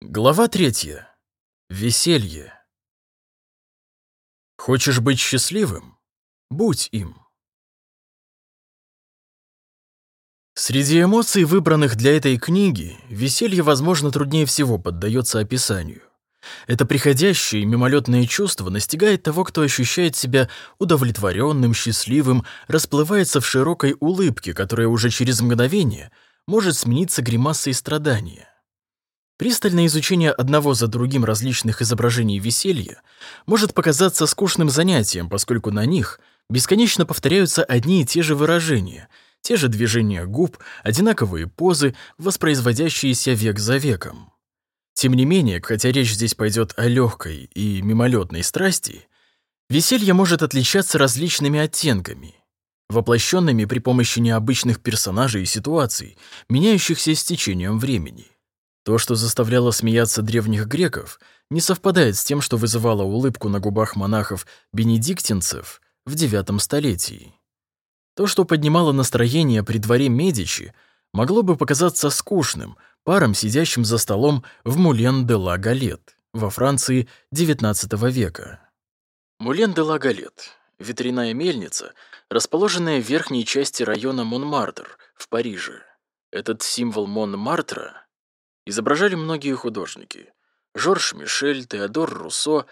Глава третья. Веселье. Хочешь быть счастливым? Будь им. Среди эмоций, выбранных для этой книги, веселье, возможно, труднее всего поддается описанию. Это приходящее мимолетное чувство настигает того, кто ощущает себя удовлетворенным, счастливым, расплывается в широкой улыбке, которая уже через мгновение может смениться гримасой страдания. Пристальное изучение одного за другим различных изображений веселья может показаться скучным занятием, поскольку на них бесконечно повторяются одни и те же выражения, те же движения губ, одинаковые позы, воспроизводящиеся век за веком. Тем не менее, хотя речь здесь пойдет о легкой и мимолетной страсти, веселье может отличаться различными оттенками, воплощенными при помощи необычных персонажей и ситуаций, меняющихся с течением времени. То, что заставляло смеяться древних греков, не совпадает с тем, что вызывало улыбку на губах монахов-бенедиктинцев в IX столетии. То, что поднимало настроение при дворе Медичи, могло бы показаться скучным парам, сидящим за столом в Мулен де ла Галет во Франции XIX века. Мулен де ла Галет – ветряная мельница, расположенная в верхней части района Монмартр в Париже. Этот символ Монмартра изображали многие художники. Жорж Мишель, Теодор Руссо,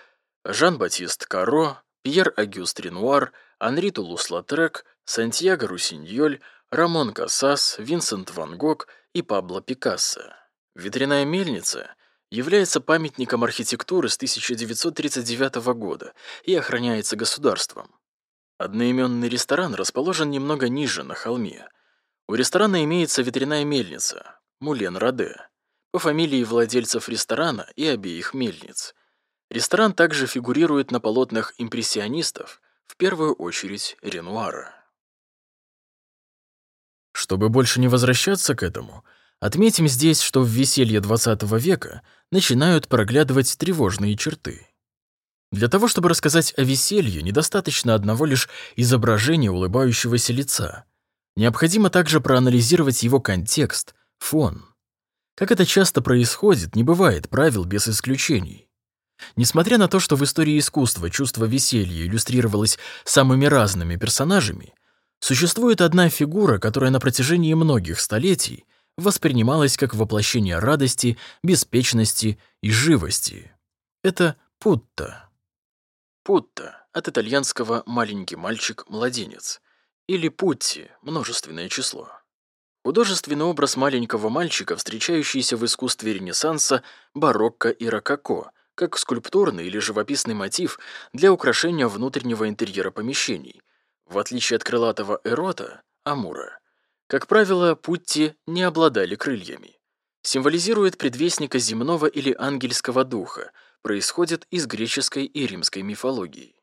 Жан-Батист Коро, Пьер Огюст Ренуар, Анри Тулус-Латрек, Сантьяго Русиньоль, Рамон Касас, Винсент Ван Гог и Пабло Пикассо. Ветряная мельница является памятником архитектуры с 1939 года и охраняется государством. Одноименный ресторан расположен немного ниже, на холме. У ресторана имеется ветряная мельница, Мулен Раде по фамилии владельцев ресторана и обеих мельниц. Ресторан также фигурирует на полотнах импрессионистов, в первую очередь Ренуара. Чтобы больше не возвращаться к этому, отметим здесь, что в веселье XX века начинают проглядывать тревожные черты. Для того, чтобы рассказать о веселье, недостаточно одного лишь изображения улыбающегося лица. Необходимо также проанализировать его контекст, фон. Как это часто происходит, не бывает правил без исключений. Несмотря на то, что в истории искусства чувство веселья иллюстрировалось самыми разными персонажами, существует одна фигура, которая на протяжении многих столетий воспринималась как воплощение радости, беспечности и живости. Это Путта. Путта от итальянского «маленький мальчик-младенец» или Путти, множественное число. Художественный образ маленького мальчика, встречающийся в искусстве Ренессанса, барокко и рококо, как скульптурный или живописный мотив для украшения внутреннего интерьера помещений. В отличие от крылатого эрота, Амура, как правило, Путти не обладали крыльями. Символизирует предвестника земного или ангельского духа, происходит из греческой и римской мифологии.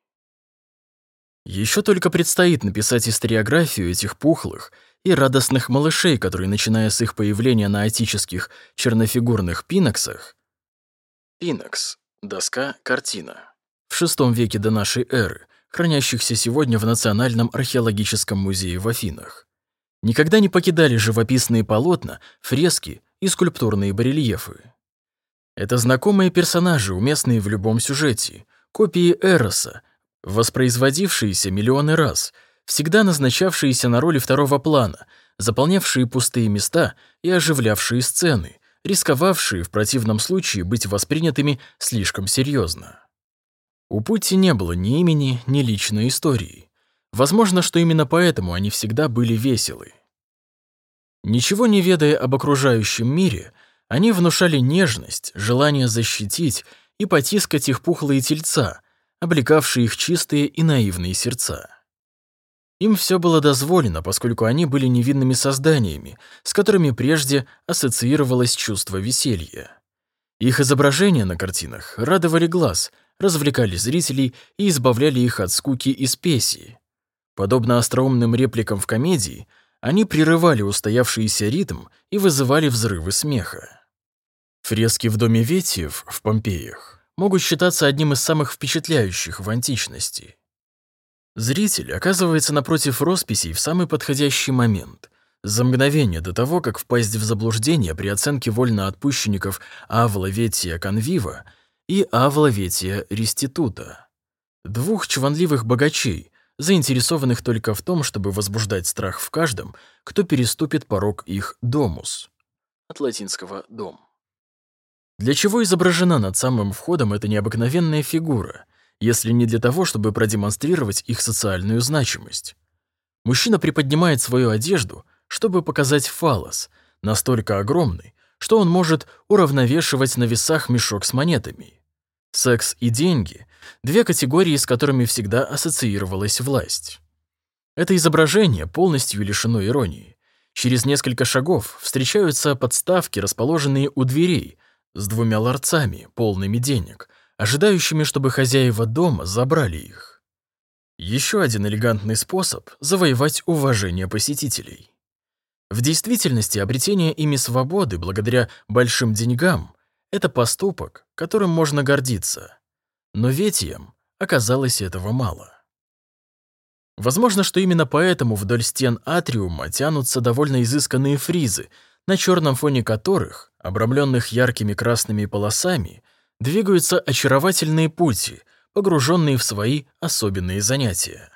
Еще только предстоит написать историографию этих пухлых и радостных малышей, которые, начиная с их появления на отических чернофигурных пиноксах, пинокс – доска, картина, в VI веке до нашей эры, хранящихся сегодня в Национальном археологическом музее в Афинах, никогда не покидали живописные полотна, фрески и скульптурные барельефы. Это знакомые персонажи, уместные в любом сюжете, копии Эроса, воспроизводившиеся миллионы раз – всегда назначавшиеся на роли второго плана, заполнявшие пустые места и оживлявшие сцены, рисковавшие в противном случае быть воспринятыми слишком серьезно. У Пути не было ни имени, ни личной истории. Возможно, что именно поэтому они всегда были веселы. Ничего не ведая об окружающем мире, они внушали нежность, желание защитить и потискать их пухлые тельца, облекавшие их чистые и наивные сердца. Им все было дозволено, поскольку они были невинными созданиями, с которыми прежде ассоциировалось чувство веселья. Их изображения на картинах радовали глаз, развлекали зрителей и избавляли их от скуки и спеси. Подобно остроумным репликам в комедии, они прерывали устоявшийся ритм и вызывали взрывы смеха. Фрески в доме Ветиев в Помпеях могут считаться одним из самых впечатляющих в античности. Зритель оказывается напротив росписей в самый подходящий момент. За мгновение до того, как впасть в заблуждение при оценке вольноотпущенников Авла Ветия Конвива и Авла Ветия Реститута, двух чванливых богачей, заинтересованных только в том, чтобы возбуждать страх в каждом, кто переступит порог их домус. От латинского «дом». Для чего изображена над самым входом эта необыкновенная фигура, если не для того, чтобы продемонстрировать их социальную значимость? Мужчина приподнимает свою одежду, чтобы показать фалос, настолько огромный, что он может уравновешивать на весах мешок с монетами. Секс и деньги — две категории, с которыми всегда ассоциировалась власть. Это изображение полностью лишено иронии. Через несколько шагов встречаются подставки, расположенные у дверей, с двумя ларцами, полными денег, ожидающими, чтобы хозяева дома забрали их. Еще один элегантный способ — завоевать уважение посетителей. В действительности обретение ими свободы благодаря большим деньгам — это поступок, которым можно гордиться. Но Ветиям оказалось этого мало. Возможно, что именно поэтому вдоль стен атриума тянутся довольно изысканные фризы, на черном фоне которых, обрамленных яркими красными полосами, двигаются очаровательные пути, погруженные в свои особенные занятия.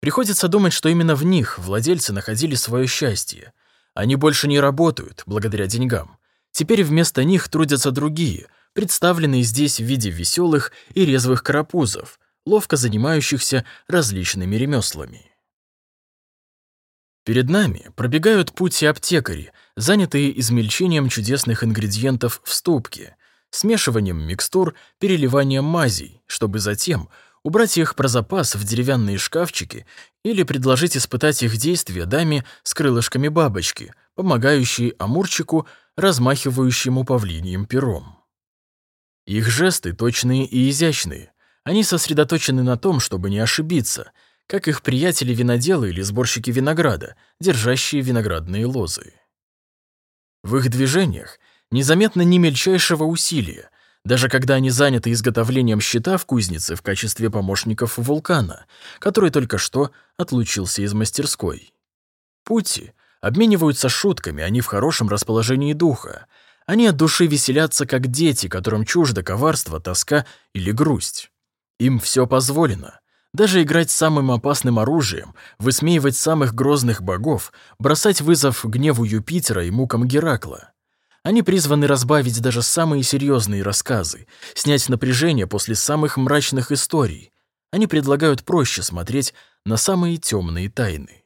Приходится думать, что именно в них владельцы находили свое счастье. Они больше не работают благодаря деньгам. Теперь вместо них трудятся другие, представленные здесь в виде веселых и резвых карапузов, ловко занимающихся различными ремеслами. Перед нами пробегают пути аптекари, занятые измельчением чудесных ингредиентов в ступке, смешиванием микстур, переливанием мазей, чтобы затем убрать их про запас в деревянные шкафчики или предложить испытать их действие даме с крылышками бабочки, помогающей амурчику, размахивающему павлиньим пером. Их жесты точные и изящные. Они сосредоточены на том, чтобы не ошибиться — как их приятели-виноделы или сборщики винограда, держащие виноградные лозы. В их движениях незаметно ни мельчайшего усилия, даже когда они заняты изготовлением щита в кузнице в качестве помощников вулкана, который только что отлучился из мастерской. Пути обмениваются шутками, они в хорошем расположении духа. Они от души веселятся, как дети, которым чуждо коварство, тоска или грусть. Им все позволено. Даже играть самым опасным оружием, высмеивать самых грозных богов, бросать вызов гневу Юпитера и мукам Геракла. Они призваны разбавить даже самые серьезные рассказы, снять напряжение после самых мрачных историй. Они предлагают проще смотреть на самые темные тайны.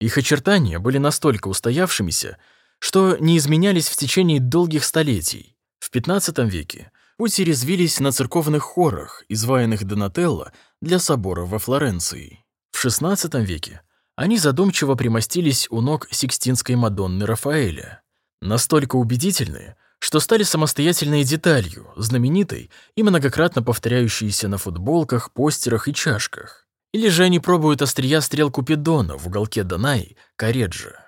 Их очертания были настолько устоявшимися, что не изменялись в течение долгих столетий. В XV веке пути резвились на церковных хорах, изваянных Донателло для собора во Флоренции. В XVI веке они задумчиво примостились у ног Сикстинской Мадонны Рафаэля, настолько убедительные, что стали самостоятельной деталью, знаменитой и многократно повторяющейся на футболках, постерах и чашках. Или же они пробуют острия стрел Купидона в уголке Данаи, Кареджа.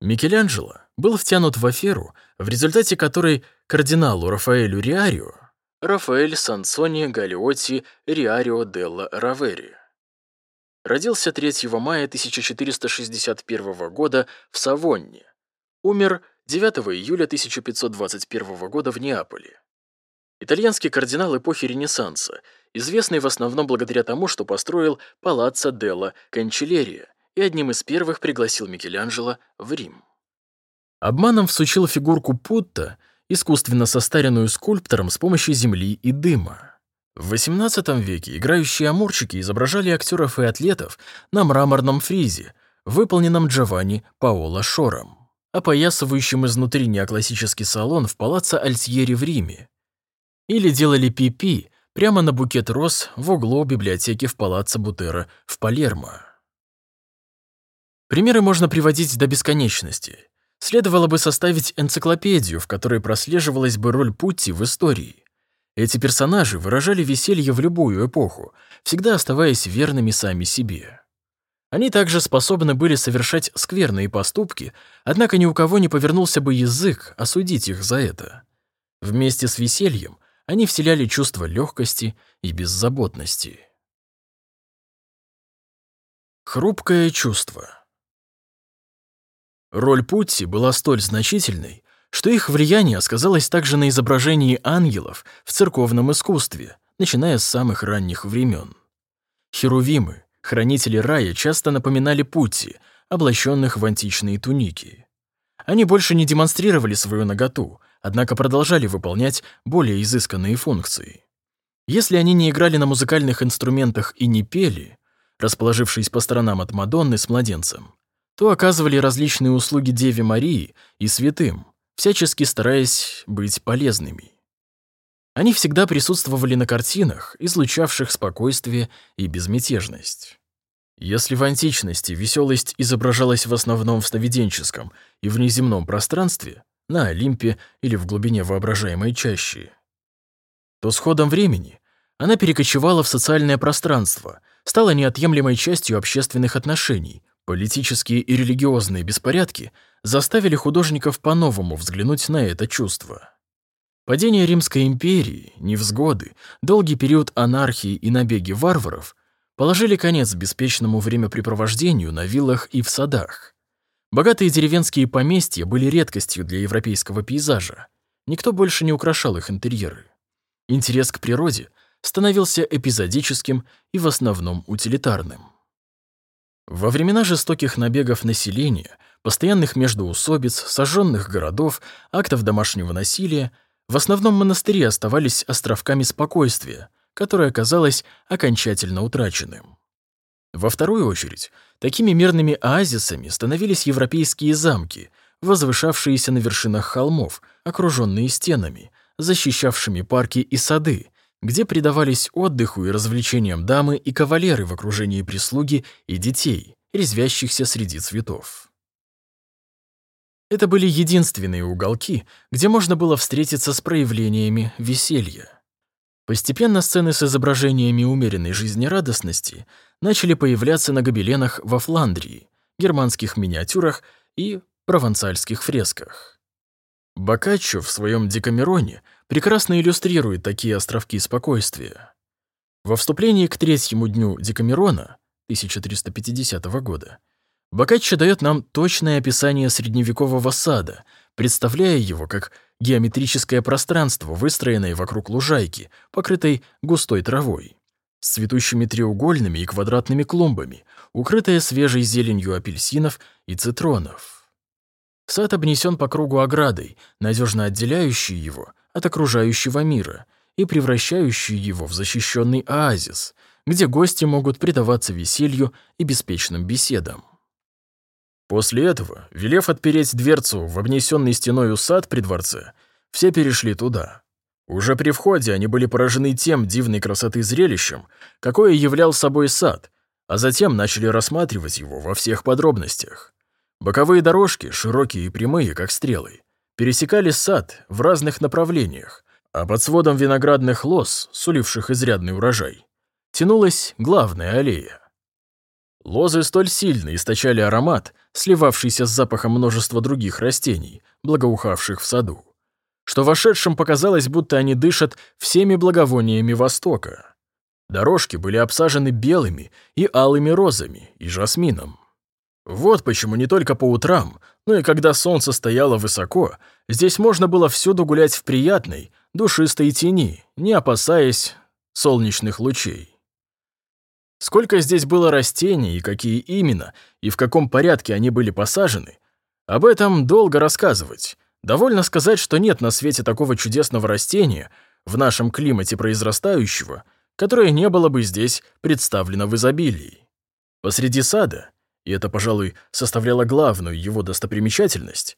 Микеланджело был втянут в аферу, в результате которой кардиналу Рафаэлю Риарио Рафаэль Сансони Галиотти Риарио делла Равери. Родился 3 мая 1461 года в Савонне. Умер 9 июля 1521 года в Неаполе. Итальянский кардинал эпохи Ренессанса, известный в основном благодаря тому, что построил Палаццо делла Канчелерия и одним из первых пригласил Микеланджело в Рим. Обманом всучил фигурку Путта – искусственно состаренную скульптором с помощью земли и дыма. В XVIII веке играющие амурчики изображали актеров и атлетов на мраморном фризе, выполненном Джованни Паоло Шором, опоясывающим изнутри неоклассический салон в палаццо Альтьери в Риме. Или делали пипи прямо на букет роз в углу библиотеки в палаццо Бутера в Палермо. Примеры можно приводить до бесконечности – Следовало бы составить энциклопедию, в которой прослеживалась бы роль Путти в истории. Эти персонажи выражали веселье в любую эпоху, всегда оставаясь верными сами себе. Они также способны были совершать скверные поступки, однако ни у кого не повернулся бы язык осудить их за это. Вместе с весельем они вселяли чувство легкости и беззаботности. Хрупкое чувство Роль Путти была столь значительной, что их влияние сказалось также на изображении ангелов в церковном искусстве, начиная с самых ранних времен. Херувимы, хранители рая, часто напоминали Путти, облаченных в античные туники. Они больше не демонстрировали свою наготу, однако продолжали выполнять более изысканные функции. Если они не играли на музыкальных инструментах и не пели, расположившись по сторонам от Мадонны с младенцем, то оказывали различные услуги Деве Марии и святым, всячески стараясь быть полезными. Они всегда присутствовали на картинах, излучавших спокойствие и безмятежность. Если в античности веселость изображалась в основном в сновиденческом и внеземном пространстве, на Олимпе или в глубине воображаемой чащи, то с ходом времени она перекочевала в социальное пространство, стала неотъемлемой частью общественных отношений, политические и религиозные беспорядки заставили художников по-новому взглянуть на это чувство. Падение Римской империи, невзгоды, долгий период анархии и набеги варваров положили конец беспечному времяпрепровождению на виллах и в садах. Богатые деревенские поместья были редкостью для европейского пейзажа. Никто больше не украшал их интерьеры. Интерес к природе становился эпизодическим и в основном утилитарным. Во времена жестоких набегов населения, постоянных междоусобиц, сожженных городов, актов домашнего насилия, в основном монастыри оставались островками спокойствия, которое оказалось окончательно утраченным. Во вторую очередь, такими мирными оазисами становились европейские замки, возвышавшиеся на вершинах холмов, окруженные стенами, защищавшими парки и сады, где предавались отдыху и развлечениям дамы и кавалеры в окружении прислуги и детей, резвящихся среди цветов. Это были единственные уголки, где можно было встретиться с проявлениями веселья. Постепенно сцены с изображениями умеренной жизнерадостности начали появляться на гобеленах во Фландрии, германских миниатюрах и провансальских фресках. Боккаччо в своем «Декамероне» прекрасно иллюстрирует такие островки спокойствия. Во вступлении к третьему дню Декамерона 1350 года Боккаччо дает нам точное описание средневекового сада, представляя его как геометрическое пространство, выстроенное вокруг лужайки, покрытой густой травой, с цветущими треугольными и квадратными клумбами, укрытое свежей зеленью апельсинов и цитронов. Сад обнесен по кругу оградой, надежно отделяющей его от окружающего мира и превращающей его в защищенный оазис, где гости могут предаваться веселью и беспечным беседам. После этого, велев отпереть дверцу в обнесенный стеной сад при дворце, все перешли туда. Уже при входе они были поражены тем дивной красоты зрелищем, какое являл собой сад, а затем начали рассматривать его во всех подробностях. Боковые дорожки, широкие и прямые, как стрелы, пересекали сад в разных направлениях, а под сводом виноградных лоз, суливших изрядный урожай, тянулась главная аллея. Лозы столь сильно источали аромат, сливавшийся с запахом множества других растений, благоухавших в саду, что вошедшим показалось, будто они дышат всеми благовониями Востока. Дорожки были обсажены белыми и алыми розами и жасмином. Вот почему не только по утрам, но и когда солнце стояло высоко, здесь можно было всюду гулять в приятной, душистой тени, не опасаясь солнечных лучей. Сколько здесь было растений и какие именно, и в каком порядке они были посажены, об этом долго рассказывать. Довольно сказать, что нет на свете такого чудесного растения, в нашем климате произрастающего, которое не было бы здесь представлено в изобилии. Посреди сада, и это, пожалуй, составляло главную его достопримечательность,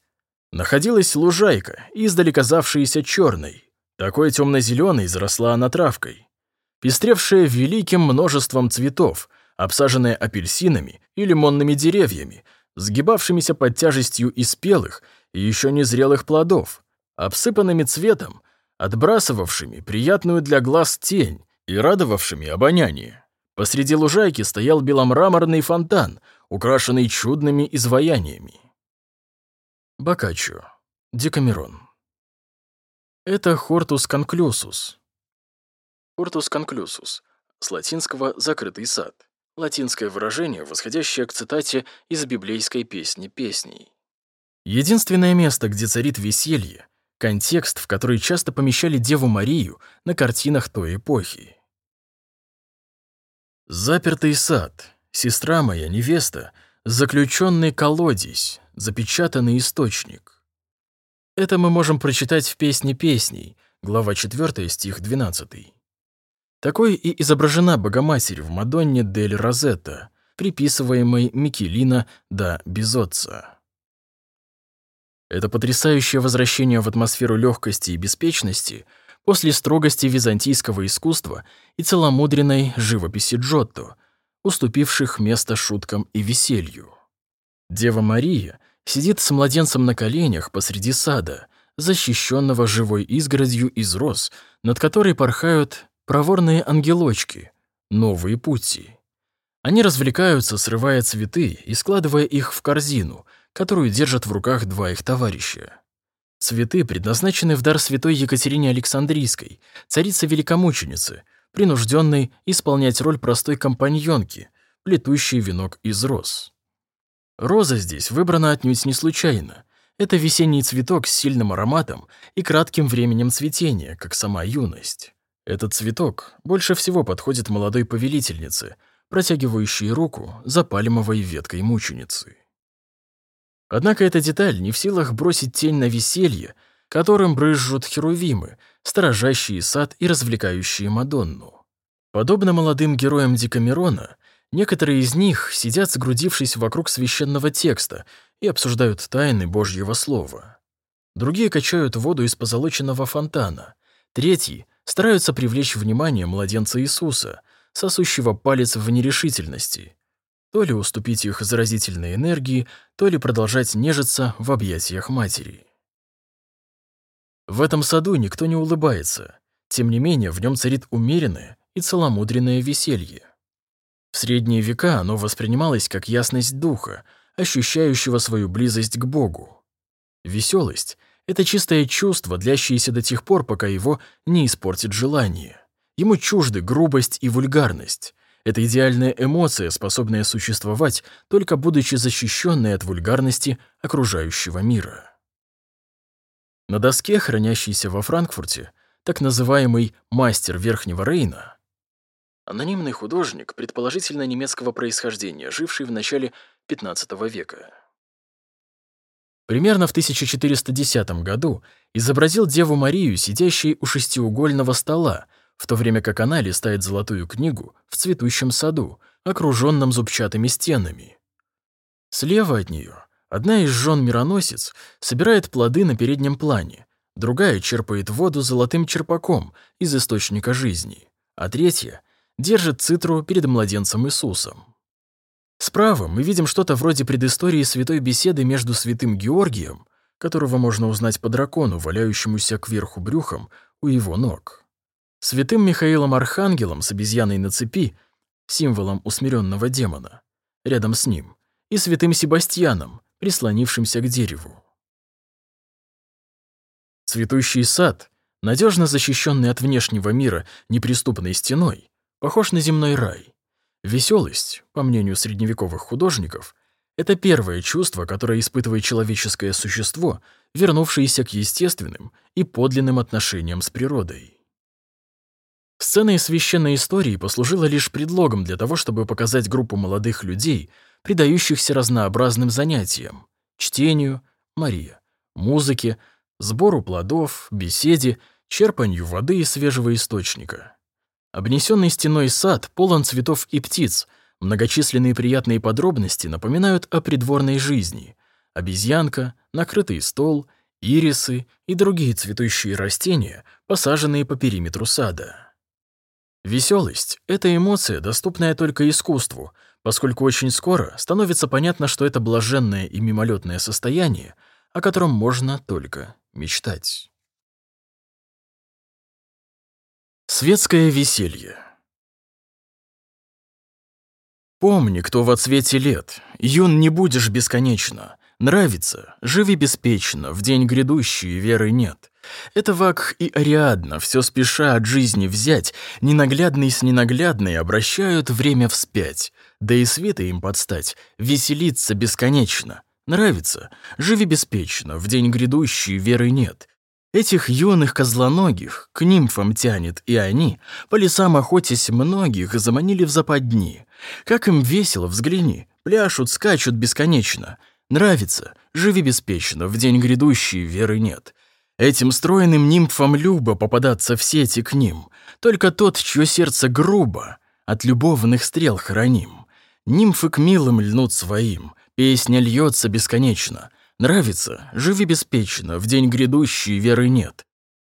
находилась лужайка, издали казавшаяся черной. Такой темно-зеленой заросла она травкой пестревшая великим множеством цветов, обсаженная апельсинами и лимонными деревьями, сгибавшимися под тяжестью и спелых, и еще незрелых плодов, обсыпанными цветом, отбрасывавшими приятную для глаз тень и радовавшими обоняние. Посреди лужайки стоял беломраморный фонтан, украшенный чудными изваяниями. Бокаччо. Декамерон. Это Хортус конклюсус, Уртус конклюсус, с латинского «закрытый сад». Латинское выражение, восходящее к цитате из библейской песни песней. Единственное место, где царит веселье, контекст, в который часто помещали Деву Марию на картинах той эпохи. Запертый сад, сестра моя, невеста, заключенный колодец, запечатанный источник. Это мы можем прочитать в «Песне песней», глава 4, стих 12. Такой и изображена Богоматерь в Мадонне дель Розетта, приписываемой Микелина да Безотца. Это потрясающее возвращение в атмосферу легкости и беспечности после строгости византийского искусства и целомудренной живописи Джотто, уступивших место шуткам и веселью. Дева Мария сидит с младенцем на коленях посреди сада, защищенного живой изгородью из роз, над которой порхают проворные ангелочки, новые пути. Они развлекаются, срывая цветы и складывая их в корзину, которую держат в руках два их товарища. Цветы предназначены в дар святой Екатерине Александрийской, царице-великомученицы, принужденной исполнять роль простой компаньонки, плетущей венок из роз. Роза здесь выбрана отнюдь не случайно. Это весенний цветок с сильным ароматом и кратким временем цветения, как сама юность. Этот цветок больше всего подходит молодой повелительнице, протягивающей руку за пальмовой веткой мученицы. Однако эта деталь не в силах бросить тень на веселье, которым брызжут херувимы, сторожащие сад и развлекающие Мадонну. Подобно молодым героям Декамерона, некоторые из них сидят, сгрудившись вокруг священного текста и обсуждают тайны Божьего Слова. Другие качают воду из позолоченного фонтана, третьи стараются привлечь внимание младенца Иисуса, сосущего палец в нерешительности, то ли уступить их заразительной энергии, то ли продолжать нежиться в объятиях матери. В этом саду никто не улыбается, тем не менее в нем царит умеренное и целомудренное веселье. В средние века оно воспринималось как ясность духа, ощущающего свою близость к Богу. Веселость это чистое чувство, длящееся до тех пор, пока его не испортит желание. Ему чужды грубость и вульгарность. Это идеальная эмоция, способная существовать, только будучи защищенной от вульгарности окружающего мира. На доске, хранящейся во Франкфурте, так называемый «мастер Верхнего Рейна», анонимный художник, предположительно немецкого происхождения, живший в начале XV века. Примерно в 1410 году изобразил Деву Марию, сидящей у шестиугольного стола, в то время как она листает золотую книгу в цветущем саду, окруженном зубчатыми стенами. Слева от нее одна из жен мироносец собирает плоды на переднем плане, другая черпает воду золотым черпаком из источника жизни, а третья держит цитру перед младенцем Иисусом. Справа мы видим что-то вроде предыстории святой беседы между святым Георгием, которого можно узнать по дракону, валяющемуся кверху брюхом у его ног, святым Михаилом Архангелом с обезьяной на цепи, символом усмиренного демона, рядом с ним, и святым Себастьяном, прислонившимся к дереву. Цветущий сад, надежно защищенный от внешнего мира неприступной стеной, похож на земной рай. Веселость, по мнению средневековых художников, это первое чувство, которое испытывает человеческое существо, вернувшееся к естественным и подлинным отношениям с природой. Сцена из священной истории послужила лишь предлогом для того, чтобы показать группу молодых людей, предающихся разнообразным занятиям — чтению, Мария, музыке, сбору плодов, беседе, черпанию воды из свежего источника. Обнесенный стеной сад полон цветов и птиц. Многочисленные приятные подробности напоминают о придворной жизни. Обезьянка, накрытый стол, ирисы и другие цветущие растения, посаженные по периметру сада. Веселость — это эмоция, доступная только искусству, поскольку очень скоро становится понятно, что это блаженное и мимолетное состояние, о котором можно только мечтать. Светское веселье. Помни, кто во цвете лет, юн не будешь бесконечно. Нравится, живи беспечно, в день грядущий веры нет. Это Вак и Ариадна, все спеша от жизни взять, ненаглядный с ненаглядной обращают время вспять, да и света им подстать, веселиться бесконечно, Нравится? Живи беспечно, в день грядущий веры нет. Этих юных козлоногих к нимфам тянет, и они, по лесам охотясь многих, заманили в западни. Как им весело, взгляни, пляшут, скачут бесконечно. Нравится? Живи беспечно, в день грядущий веры нет. Этим стройным нимфам любо попадаться в сети к ним. Только тот, чье сердце грубо, от любовных стрел храним. Нимфы к милым льнут своим, песня льется бесконечно. Нравится? Живи беспечно, в день грядущий веры нет.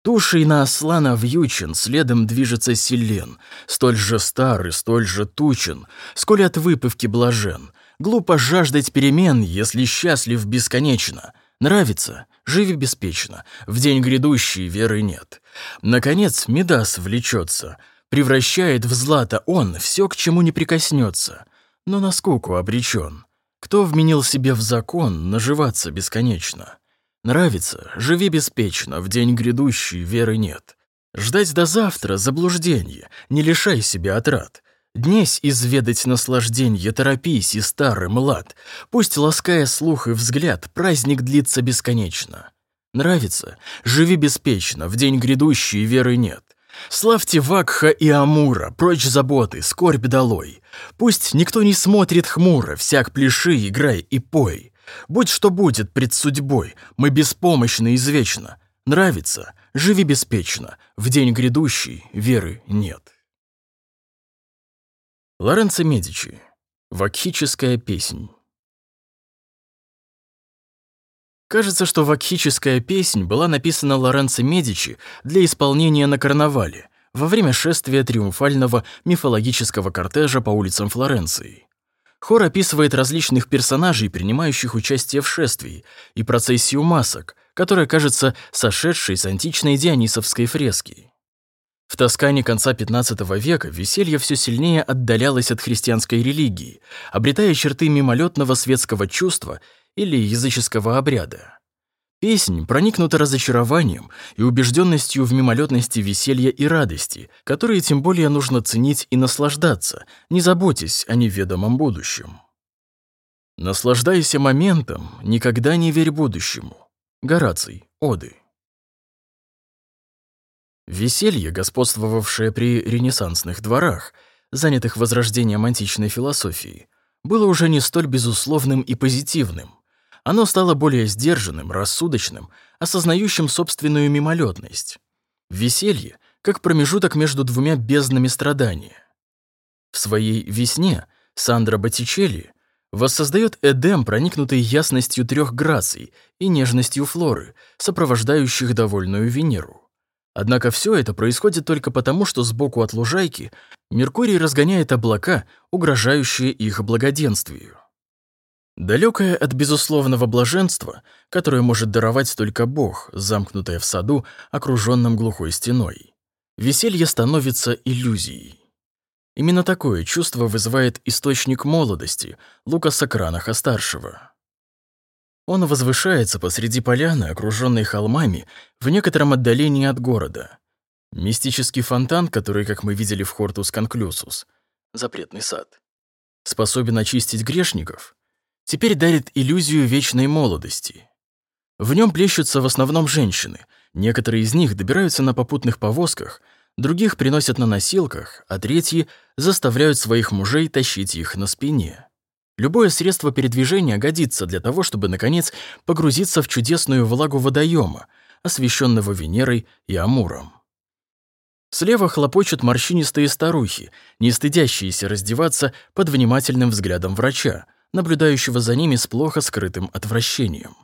Тушей на осла навьючен, следом движется селен, столь же старый, столь же тучен, сколь от выпивки блажен. Глупо жаждать перемен, если счастлив бесконечно. Нравится? Живи беспечно, в день грядущий веры нет. Наконец Медас влечется, превращает в злато он все, к чему не прикоснется, но на скуку обречен. Кто вменил себе в закон наживаться бесконечно? Нравится, живи беспечно, в день грядущий веры нет. Ждать до завтра — заблуждение, не лишай себя отрад. Днесь изведать наслажденье, торопись и старый млад. Пусть, лаская слух и взгляд, праздник длится бесконечно. Нравится? Живи беспечно, в день грядущий веры нет. Славьте Вакха и Амура, прочь заботы, скорбь долой. Пусть никто не смотрит хмуро, всяк пляши, играй и пой. Будь что будет пред судьбой, мы беспомощны извечно. Нравится? Живи беспечно, в день грядущий веры нет. Лоренцо Медичи. Вакхическая песнь. Кажется, что вакхическая песнь была написана Лоренцо Медичи для исполнения на карнавале во время шествия триумфального мифологического кортежа по улицам Флоренции. Хор описывает различных персонажей, принимающих участие в шествии, и процессию масок, которая кажется сошедшей с античной дионисовской фрески. В Тоскане конца XV века веселье все сильнее отдалялось от христианской религии, обретая черты мимолетного светского чувства или языческого обряда. Песнь проникнута разочарованием и убежденностью в мимолетности веселья и радости, которые тем более нужно ценить и наслаждаться, не заботясь о неведомом будущем. «Наслаждайся моментом, никогда не верь будущему». Гораций, Оды. Веселье, господствовавшее при ренессансных дворах, занятых возрождением античной философии, было уже не столь безусловным и позитивным. Оно стало более сдержанным, рассудочным, осознающим собственную мимолетность. Веселье как промежуток между двумя безднами страдания. В своей «Весне» Сандра Боттичелли воссоздает Эдем, проникнутый ясностью трех граций и нежностью Флоры, сопровождающих довольную Венеру. Однако все это происходит только потому, что сбоку от лужайки Меркурий разгоняет облака, угрожающие их благоденствию. Далекое от безусловного блаженства, которое может даровать только Бог, замкнутое в саду, окруженном глухой стеной. Веселье становится иллюзией. Именно такое чувство вызывает источник молодости Лукаса Кранаха-старшего. Он возвышается посреди поляны, окруженной холмами, в некотором отдалении от города. Мистический фонтан, который, как мы видели в Хортус Конклюсус, запретный сад, способен очистить грешников, теперь дарит иллюзию вечной молодости. В нем плещутся в основном женщины, некоторые из них добираются на попутных повозках, других приносят на носилках, а третьи заставляют своих мужей тащить их на спине. Любое средство передвижения годится для того, чтобы, наконец, погрузиться в чудесную влагу водоема, освещенного Венерой и Амуром. Слева хлопочут морщинистые старухи, не стыдящиеся раздеваться под внимательным взглядом врача, наблюдающего за ними с плохо скрытым отвращением.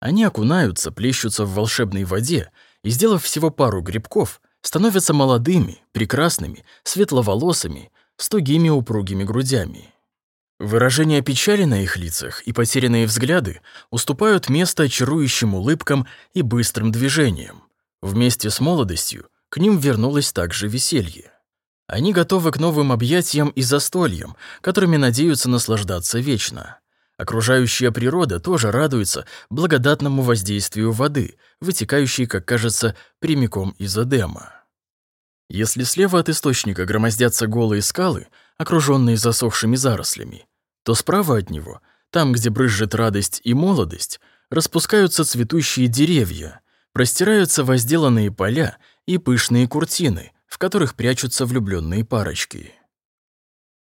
Они окунаются, плещутся в волшебной воде и, сделав всего пару грибков, становятся молодыми, прекрасными, светловолосыми, с тугими упругими грудями. Выражения печали на их лицах и потерянные взгляды уступают место очарующим улыбкам и быстрым движениям. Вместе с молодостью к ним вернулось также веселье. Они готовы к новым объятиям и застольям, которыми надеются наслаждаться вечно. Окружающая природа тоже радуется благодатному воздействию воды, вытекающей, как кажется, прямиком из Эдема. Если слева от источника громоздятся голые скалы, окруженные засохшими зарослями, то справа от него там, где брызжет радость и молодость, распускаются цветущие деревья, простираются возделанные поля и пышные куртины, в которых прячутся влюбленные парочки.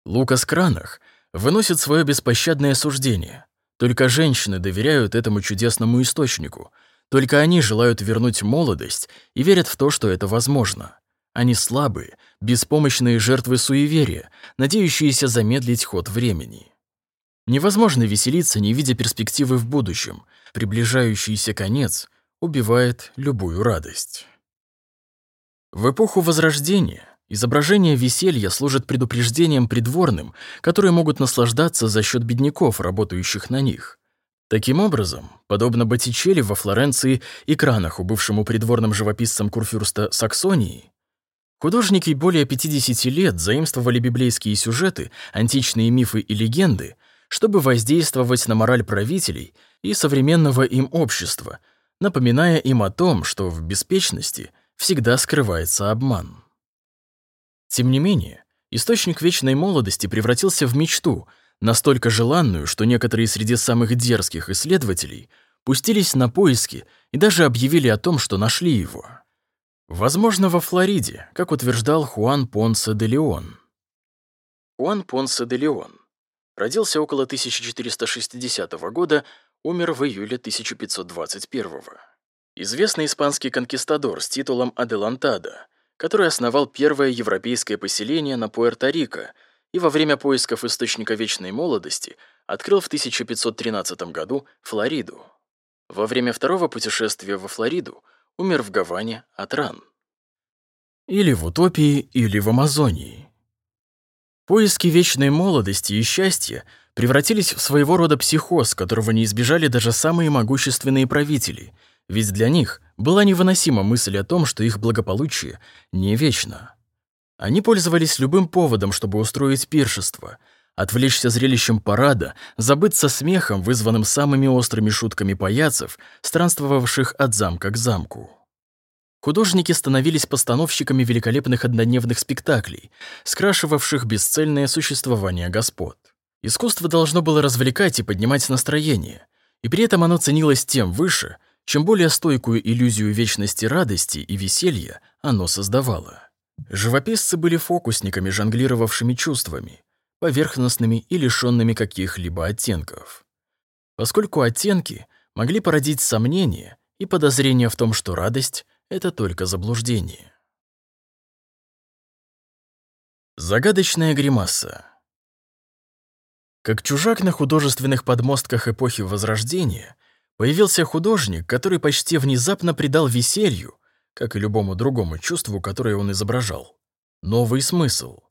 Лукас Кранах выносит свое беспощадное суждение. Только женщины доверяют этому чудесному источнику, только они желают вернуть молодость и верят в то, что это возможно. Они слабые, беспомощные жертвы суеверия, надеющиеся замедлить ход времени. Невозможно веселиться, не видя перспективы в будущем. Приближающийся конец убивает любую радость. В эпоху Возрождения изображение веселья служит предупреждением придворным, которые могут наслаждаться за счет бедняков, работающих на них. Таким образом, подобно Боттичелли во Флоренции и Кранаху, бывшему придворным живописцам Курфюрста Саксонии, художники более 50 лет заимствовали библейские сюжеты, античные мифы и легенды, чтобы воздействовать на мораль правителей и современного им общества, напоминая им о том, что в беспечности – всегда скрывается обман. Тем не менее, источник вечной молодости превратился в мечту, настолько желанную, что некоторые среди самых дерзких исследователей пустились на поиски и даже объявили о том, что нашли его. Возможно, во Флориде, как утверждал Хуан Понсе де Леон. Хуан Понсе де Леон родился около 1460 года, умер в июле 1521 года. Известный испанский конкистадор с титулом Аделантада, который основал первое европейское поселение на Пуэрто-Рико и во время поисков источника вечной молодости открыл в 1513 году Флориду. Во время второго путешествия во Флориду умер в Гаване от ран. Или в утопии, или в Амазонии. Поиски вечной молодости и счастья превратились в своего рода психоз, которого не избежали даже самые могущественные правители – ведь для них была невыносима мысль о том, что их благополучие не вечно. Они пользовались любым поводом, чтобы устроить пиршество, отвлечься зрелищем парада, забыться смехом, вызванным самыми острыми шутками паяцев, странствовавших от замка к замку. Художники становились постановщиками великолепных однодневных спектаклей, скрашивавших бесцельное существование господ. Искусство должно было развлекать и поднимать настроение, и при этом оно ценилось тем выше — чем более стойкую иллюзию вечности радости и веселья оно создавало. Живописцы были фокусниками, жонглировавшими чувствами, поверхностными и лишенными каких-либо оттенков. Поскольку оттенки могли породить сомнения и подозрения в том, что радость — это только заблуждение. Загадочная гримаса Как чужак на художественных подмостках эпохи Возрождения — Появился художник, который почти внезапно придал веселью, как и любому другому чувству, которое он изображал, новый смысл.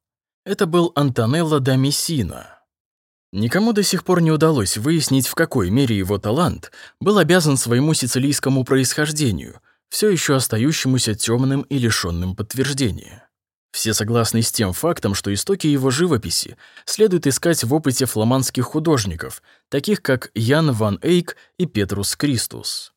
Это был Антонелло да Мессина. Никому до сих пор не удалось выяснить, в какой мере его талант был обязан своему сицилийскому происхождению, все еще остающемуся темным и лишенным подтверждения. Все согласны с тем фактом, что истоки его живописи следует искать в опыте фламандских художников, таких как Ян ван Эйк и Петрус Кристус.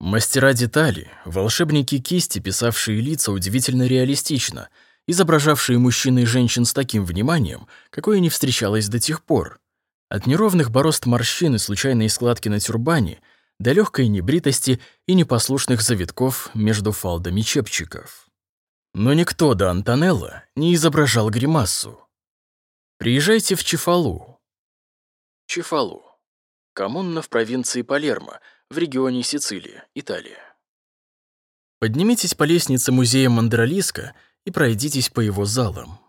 Мастера детали, волшебники кисти, писавшие лица удивительно реалистично, изображавшие мужчин и женщин с таким вниманием, какое не встречалось до тех пор. От неровных борозд морщин и случайной складки на тюрбане до легкой небритости и непослушных завитков между фалдами чепчиков. Но никто до Антонелла не изображал гримасу. Приезжайте в Чефалу. Чефалу. Коммуна в провинции Палермо, в регионе Сицилия, Италия. Поднимитесь по лестнице музея Мандралиска и пройдитесь по его залам.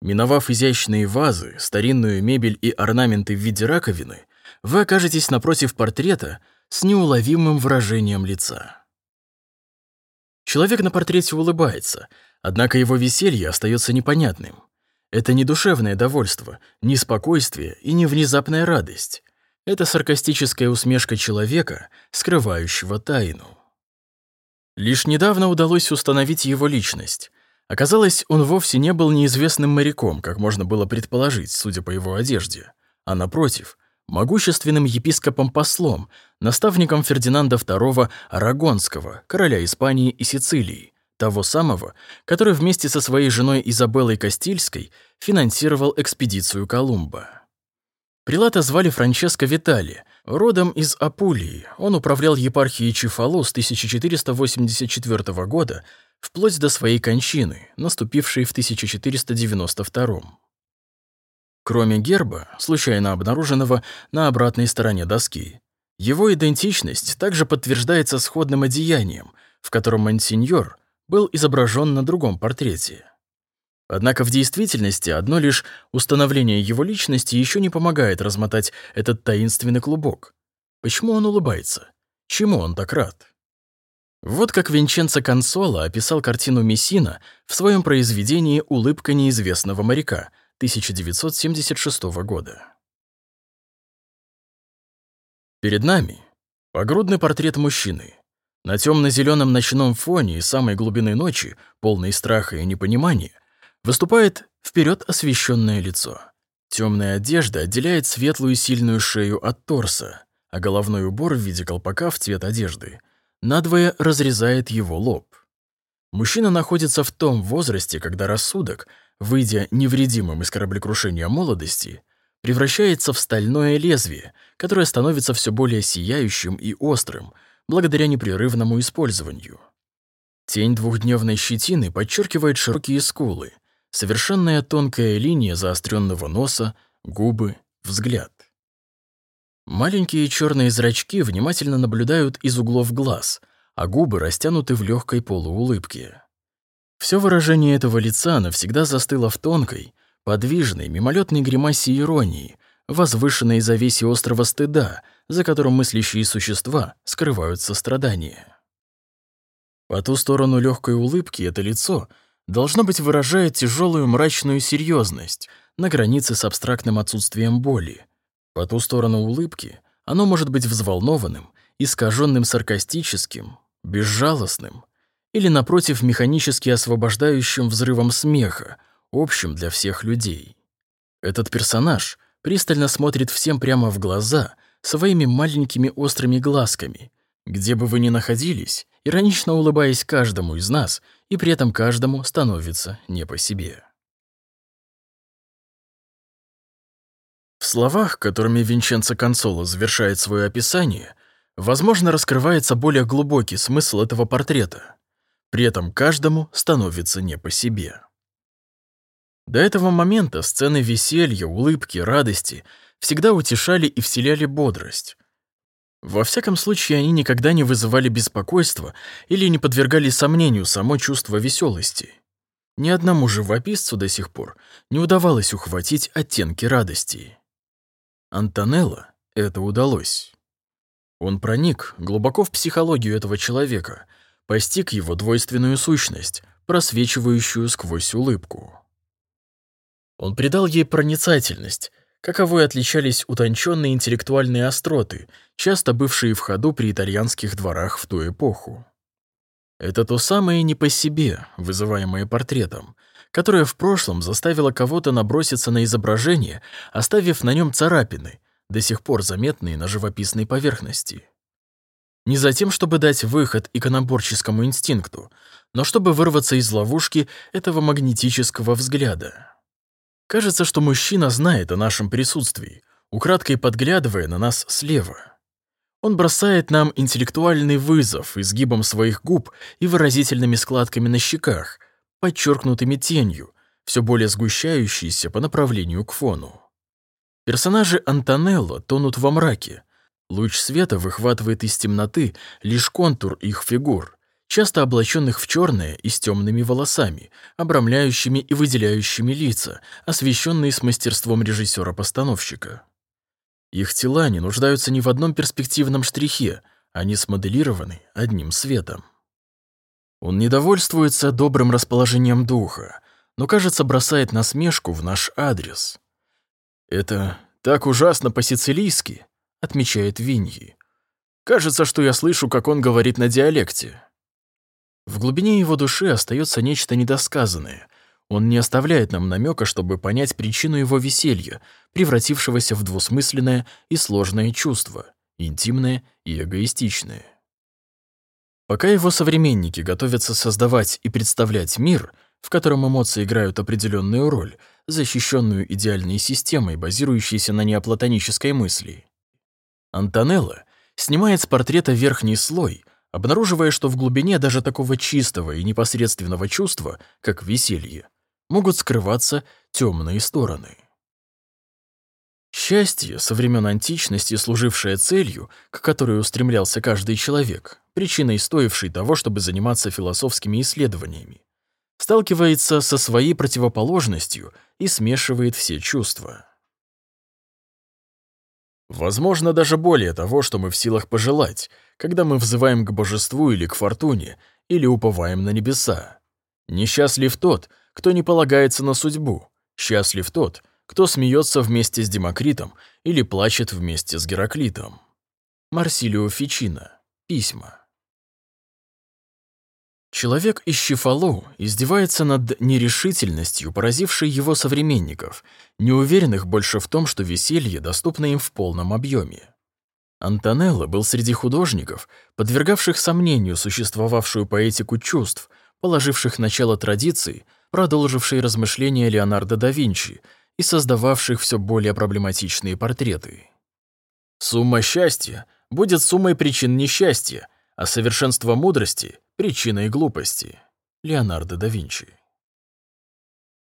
Миновав изящные вазы, старинную мебель и орнаменты в виде раковины, вы окажетесь напротив портрета с неуловимым выражением лица. Человек на портрете улыбается, однако его веселье остается непонятным. Это не душевное довольство, не спокойствие и не внезапная радость. Это саркастическая усмешка человека, скрывающего тайну. Лишь недавно удалось установить его личность. Оказалось, он вовсе не был неизвестным моряком, как можно было предположить, судя по его одежде, а напротив, могущественным епископом-послом, наставником Фердинанда II Арагонского, короля Испании и Сицилии, того самого, который вместе со своей женой Изабеллой Кастильской финансировал экспедицию Колумба. Прилата звали Франческо Витали. Родом из Апулии, он управлял епархией Чифало с 1484 года вплоть до своей кончины, наступившей в 1492. Кроме герба, случайно обнаруженного на обратной стороне доски, его идентичность также подтверждается сходным одеянием, в котором мансиньор был изображен на другом портрете. Однако в действительности одно лишь установление его личности еще не помогает размотать этот таинственный клубок. Почему он улыбается? Чему он так рад? Вот как Винченцо Консоло описал картину Мессина в своем произведении «Улыбка неизвестного моряка» 1976 года. Перед нами погрудный портрет мужчины. На темно-зеленом ночном фоне и самой глубины ночи, полной страха и непонимания, выступает вперед освещенное лицо. Темная одежда отделяет светлую сильную шею от торса, а головной убор в виде колпака в цвет одежды надвое разрезает его лоб. Мужчина находится в том возрасте, когда рассудок, выйдя невредимым из кораблекрушения молодости, превращается в стальное лезвие, которое становится все более сияющим и острым благодаря непрерывному использованию. Тень двухдневной щетины подчеркивает широкие скулы, совершенная тонкая линия заостренного носа, губы, взгляд. Маленькие черные зрачки внимательно наблюдают из углов глаз, а губы растянуты в легкой полуулыбке. Все выражение этого лица навсегда застыло в тонкой, подвижной, мимолетной гримасе иронии, возвышенной завесе острого стыда, за которым мыслящие существа скрывают сострадание. По ту сторону легкой улыбки это лицо должно быть выражает тяжелую мрачную серьезность на границе с абстрактным отсутствием боли. По ту сторону улыбки оно может быть взволнованным, искаженным саркастическим, безжалостным или, напротив, механически освобождающим взрывом смеха, общим для всех людей. Этот персонаж пристально смотрит всем прямо в глаза своими маленькими острыми глазками, где бы вы ни находились, иронично улыбаясь каждому из нас, и при этом каждому становится не по себе. В словах, которыми Винченцо Консоло завершает свое описание, возможно, раскрывается более глубокий смысл этого портрета. При этом каждому становится не по себе. До этого момента сцены веселья, улыбки, радости всегда утешали и вселяли бодрость. Во всяком случае, они никогда не вызывали беспокойства или не подвергали сомнению само чувство веселости. Ни одному живописцу до сих пор не удавалось ухватить оттенки радости. Антонелло это удалось. Он проник глубоко в психологию этого человека, постиг его двойственную сущность, просвечивающую сквозь улыбку. Он придал ей проницательность, каковой отличались утонченные интеллектуальные остроты, часто бывшие в ходу при итальянских дворах в ту эпоху. Это то самое не по себе, вызываемое портретом, которое в прошлом заставило кого-то наброситься на изображение, оставив на нем царапины, до сих пор заметные на живописной поверхности. Не за тем, чтобы дать выход иконоборческому инстинкту, но чтобы вырваться из ловушки этого магнетического взгляда. Кажется, что мужчина знает о нашем присутствии, украдкой подглядывая на нас слева. Он бросает нам интеллектуальный вызов изгибом своих губ и выразительными складками на щеках, подчеркнутыми тенью, все более сгущающейся по направлению к фону. Персонажи Антонелло тонут во мраке. Луч света выхватывает из темноты лишь контур их фигур, часто облаченных в черное и с темными волосами, обрамляющими и выделяющими лица, освещенные с мастерством режиссера-постановщика. Их тела не нуждаются ни в одном перспективном штрихе, они смоделированы одним светом. Он недовольствуется добрым расположением духа, но, кажется, бросает насмешку в наш адрес. «Это так ужасно по-сицилийски», — отмечает Виньи. «Кажется, что я слышу, как он говорит на диалекте». В глубине его души остается нечто недосказанное. Он не оставляет нам намека, чтобы понять причину его веселья, превратившегося в двусмысленное и сложное чувство, интимное и эгоистичное. Пока его современники готовятся создавать и представлять мир, в котором эмоции играют определенную роль, защищенную идеальной системой, базирующейся на неоплатонической мысли. Антонелла снимает с портрета верхний слой, обнаруживая, что в глубине даже такого чистого и непосредственного чувства, как веселье, могут скрываться темные стороны. Счастье, со времен античности служившее целью, к которой устремлялся каждый человек, причиной стоившей того, чтобы заниматься философскими исследованиями, сталкивается со своей противоположностью и смешивает все чувства. Возможно, даже более того, что мы в силах пожелать, когда мы взываем к божеству или к фортуне, или уповаем на небеса. Несчастлив тот, кто не полагается на судьбу, счастлив тот, кто смеется вместе с Демокритом или плачет вместе с Гераклитом. Марсилио Фичино. Письма. Человек из Щефалу издевается над нерешительностью, поразившей его современников, неуверенных больше в том, что веселье доступно им в полном объеме. Антонелло был среди художников, подвергавших сомнению существовавшую поэтику чувств, положивших начало традиции, продолжившей размышления Леонардо да Винчи и создававших все более проблематичные портреты. Сумма счастья будет суммой причин несчастья, а совершенство мудрости — причиной глупости. Леонардо да Винчи.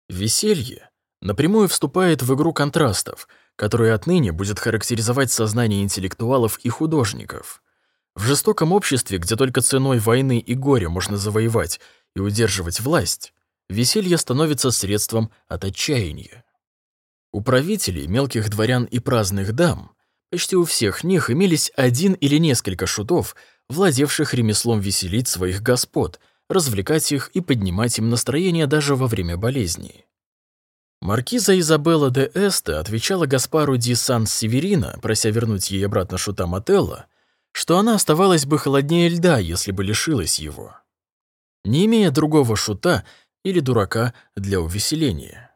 Веселье напрямую вступает в игру контрастов, которая отныне будет характеризовать сознание интеллектуалов и художников. В жестоком обществе, где только ценой войны и горя можно завоевать и удерживать власть, веселье становится средством от отчаяния. У правителей, мелких дворян и праздных дам почти у всех них имелись один или несколько шутов, владевших ремеслом веселить своих господ, развлекать их и поднимать им настроение даже во время болезни. Маркиза Изабелла де Эсте отвечала Гаспару ди Сан-Северино, прося вернуть ей обратно шута Мателла, что она оставалась бы холоднее льда, если бы лишилась его, не имея другого шута или дурака для увеселения.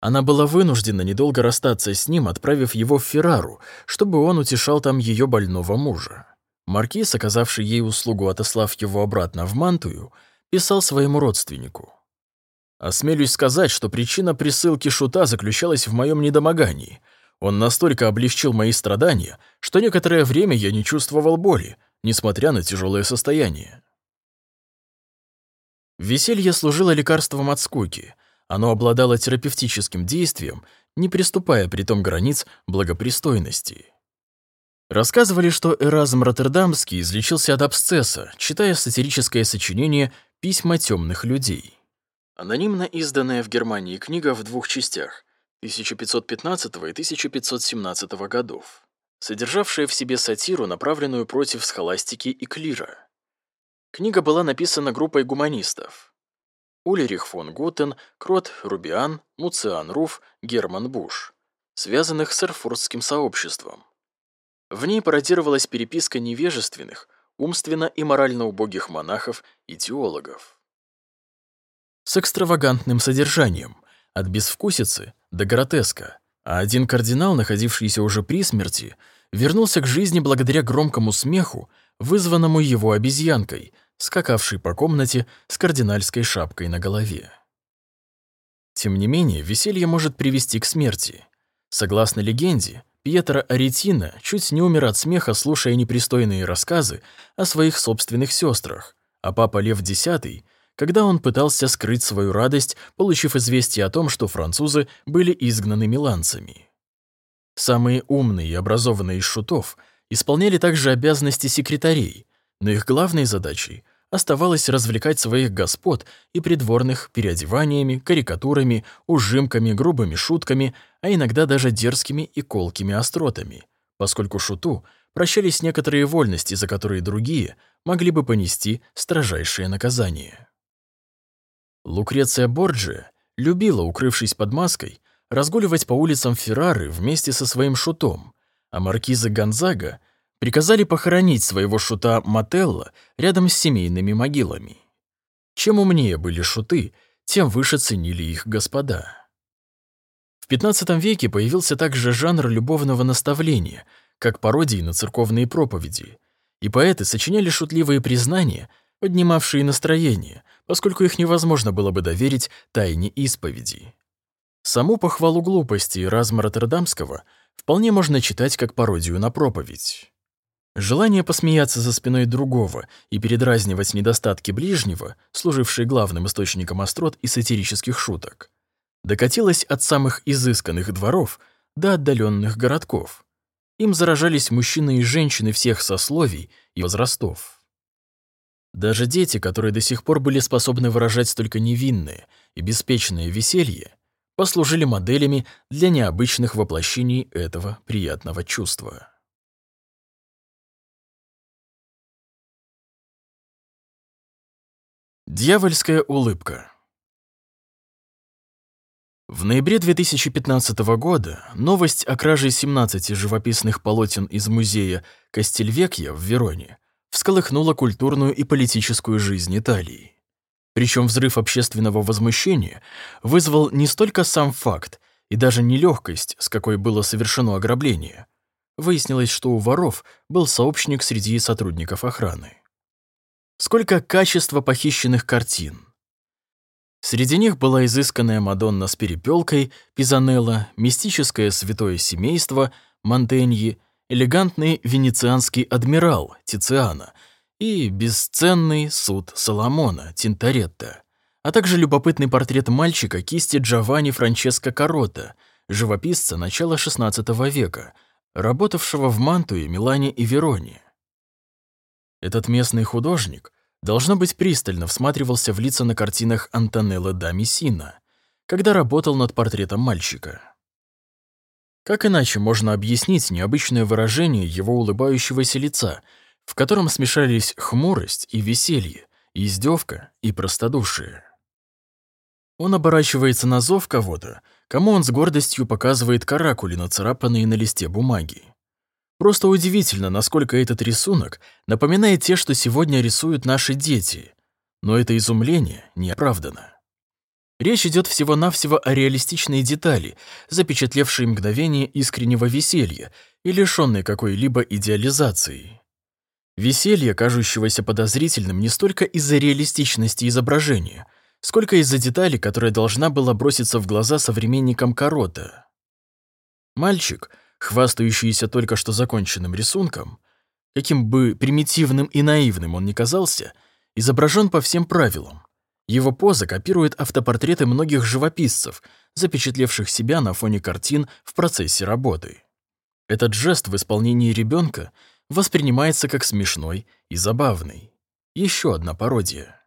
Она была вынуждена недолго расстаться с ним, отправив его в Феррару, чтобы он утешал там ее больного мужа. Маркиз, оказавший ей услугу, отослав его обратно в Мантую, писал своему родственнику. «Осмелюсь сказать, что причина присылки шута заключалась в моем недомогании. Он настолько облегчил мои страдания, что некоторое время я не чувствовал боли, несмотря на тяжелое состояние». Веселье служило лекарством от скуки. Оно обладало терапевтическим действием, не приступая при том границ благопристойности. Рассказывали, что Эразм Роттердамский излечился от абсцесса, читая сатирическое сочинение «Письма темных людей». Анонимно изданная в Германии книга в двух частях 1515 и 1517 годов, содержавшая в себе сатиру, направленную против схоластики и клира. Книга была написана группой гуманистов. Улерих фон Гутен, Крот Рубиан, Муциан Руф, Герман Буш, связанных с эрфуртским сообществом. В ней пародировалась переписка невежественных, умственно и морально убогих монахов и теологов. С экстравагантным содержанием, от безвкусицы до гротеска, а один кардинал, находившийся уже при смерти, вернулся к жизни благодаря громкому смеху, вызванному его обезьянкой, скакавшей по комнате с кардинальской шапкой на голове. Тем не менее, веселье может привести к смерти. Согласно легенде, Пьетро Аретино чуть не умер от смеха, слушая непристойные рассказы о своих собственных сестрах, а папа Лев X, когда он пытался скрыть свою радость, получив известие о том, что французы были изгнаны миланцами. Самые умные и образованные из шутов исполняли также обязанности секретарей, но их главной задачей оставалось развлекать своих господ и придворных переодеваниями, карикатурами, ужимками, грубыми шутками, а иногда даже дерзкими и колкими остротами, поскольку шуту прощались некоторые вольности, за которые другие могли бы понести строжайшее наказание. Лукреция Борджи любила, укрывшись под маской, разгуливать по улицам Феррары вместе со своим шутом, а маркиза Гонзага — приказали похоронить своего шута Мателла рядом с семейными могилами. Чем умнее были шуты, тем выше ценили их господа. В XV веке появился также жанр любовного наставления, как пародии на церковные проповеди, и поэты сочиняли шутливые признания, поднимавшие настроение, поскольку их невозможно было бы доверить тайне исповеди. Саму похвалу глупости Разма Роттердамского вполне можно читать как пародию на проповедь. Желание посмеяться за спиной другого и передразнивать недостатки ближнего, служившие главным источником острот и сатирических шуток, докатилось от самых изысканных дворов до отдаленных городков. Им заражались мужчины и женщины всех сословий и возрастов. Даже дети, которые до сих пор были способны выражать только невинное и беспечное веселье, послужили моделями для необычных воплощений этого приятного чувства. Дьявольская улыбка. В ноябре 2015 года новость о краже 17 живописных полотен из музея Кастельвекья в Вероне всколыхнула культурную и политическую жизнь Италии. Причем взрыв общественного возмущения вызвал не столько сам факт и даже не легкость, с какой было совершено ограбление. Выяснилось, что у воров был сообщник среди сотрудников охраны сколько качества похищенных картин. Среди них была изысканная Мадонна с перепелкой, Пизанелла, мистическое святое семейство, Монтеньи, элегантный венецианский адмирал Тициана и бесценный суд Соломона Тинторетто, а также любопытный портрет мальчика кисти Джованни Франческо Каротта, живописца начала XVI века, работавшего в Мантуе, Милане и Вероне. Этот местный художник, должно быть, пристально всматривался в лица на картинах Антонелло да Мессина, когда работал над портретом мальчика. Как иначе можно объяснить необычное выражение его улыбающегося лица, в котором смешались хмурость и веселье, издевка и простодушие? Он оборачивается на зов кого-то, кому он с гордостью показывает каракули, нацарапанные на листе бумаги. Просто удивительно, насколько этот рисунок напоминает те, что сегодня рисуют наши дети. Но это изумление не оправдано. Речь идет всего-навсего о реалистичной детали, запечатлевшей мгновение искреннего веселья и лишённой какой-либо идеализации. Веселье, кажущегося подозрительным не столько из-за реалистичности изображения, сколько из-за детали, которая должна была броситься в глаза современникам Корота. Мальчик — хвастающийся только что законченным рисунком, каким бы примитивным и наивным он ни казался, изображен по всем правилам. Его поза копирует автопортреты многих живописцев, запечатлевших себя на фоне картин в процессе работы. Этот жест в исполнении ребенка воспринимается как смешной и забавный. Еще одна пародия.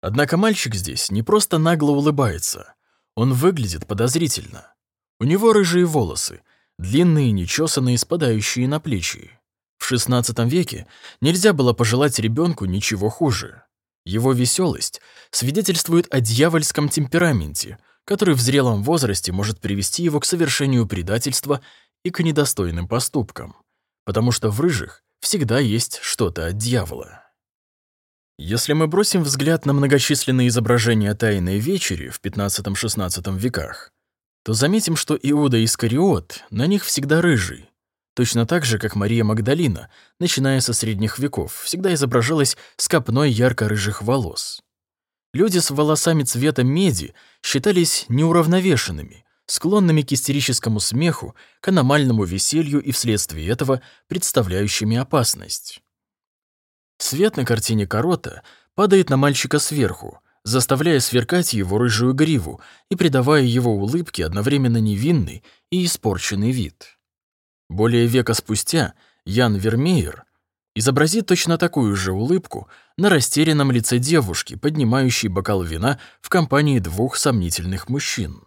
Однако мальчик здесь не просто нагло улыбается, он выглядит подозрительно. У него рыжие волосы, длинные, нечесанные, спадающие на плечи. В XVI веке нельзя было пожелать ребенку ничего хуже. Его веселость свидетельствует о дьявольском темпераменте, который в зрелом возрасте может привести его к совершению предательства и к недостойным поступкам, потому что в рыжих всегда есть что-то от дьявола. Если мы бросим взгляд на многочисленные изображения Тайной вечери в XV-XVI веках, то заметим, что Иуда Искариот на них всегда рыжий. Точно так же, как Мария Магдалина, начиная со средних веков, всегда изображалась с копной ярко-рыжих волос. Люди с волосами цвета меди считались неуравновешенными, склонными к истерическому смеху, к аномальному веселью и вследствие этого представляющими опасность. Свет на картине Корота падает на мальчика сверху, заставляя сверкать его рыжую гриву и придавая его улыбке одновременно невинный и испорченный вид. Более века спустя Ян Вермеер изобразит точно такую же улыбку на растерянном лице девушки, поднимающей бокал вина в компании двух сомнительных мужчин.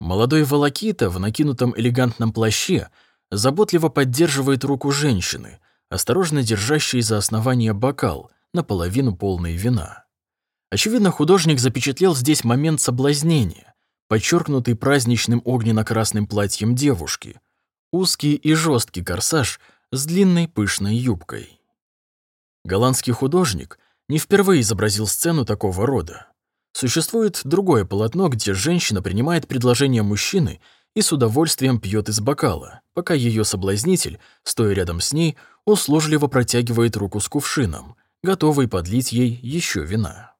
Молодой волокита в накинутом элегантном плаще заботливо поддерживает руку женщины, осторожно держащей за основание бокал, наполовину полный вина. Очевидно, художник запечатлел здесь момент соблазнения, подчеркнутый праздничным огненно-красным платьем девушки, узкий и жесткий корсаж с длинной пышной юбкой. Голландский художник не впервые изобразил сцену такого рода. Существует другое полотно, где женщина принимает предложение мужчины и с удовольствием пьет из бокала, пока ее соблазнитель, стоя рядом с ней, услужливо протягивает руку с кувшином, готовый подлить ей еще вина.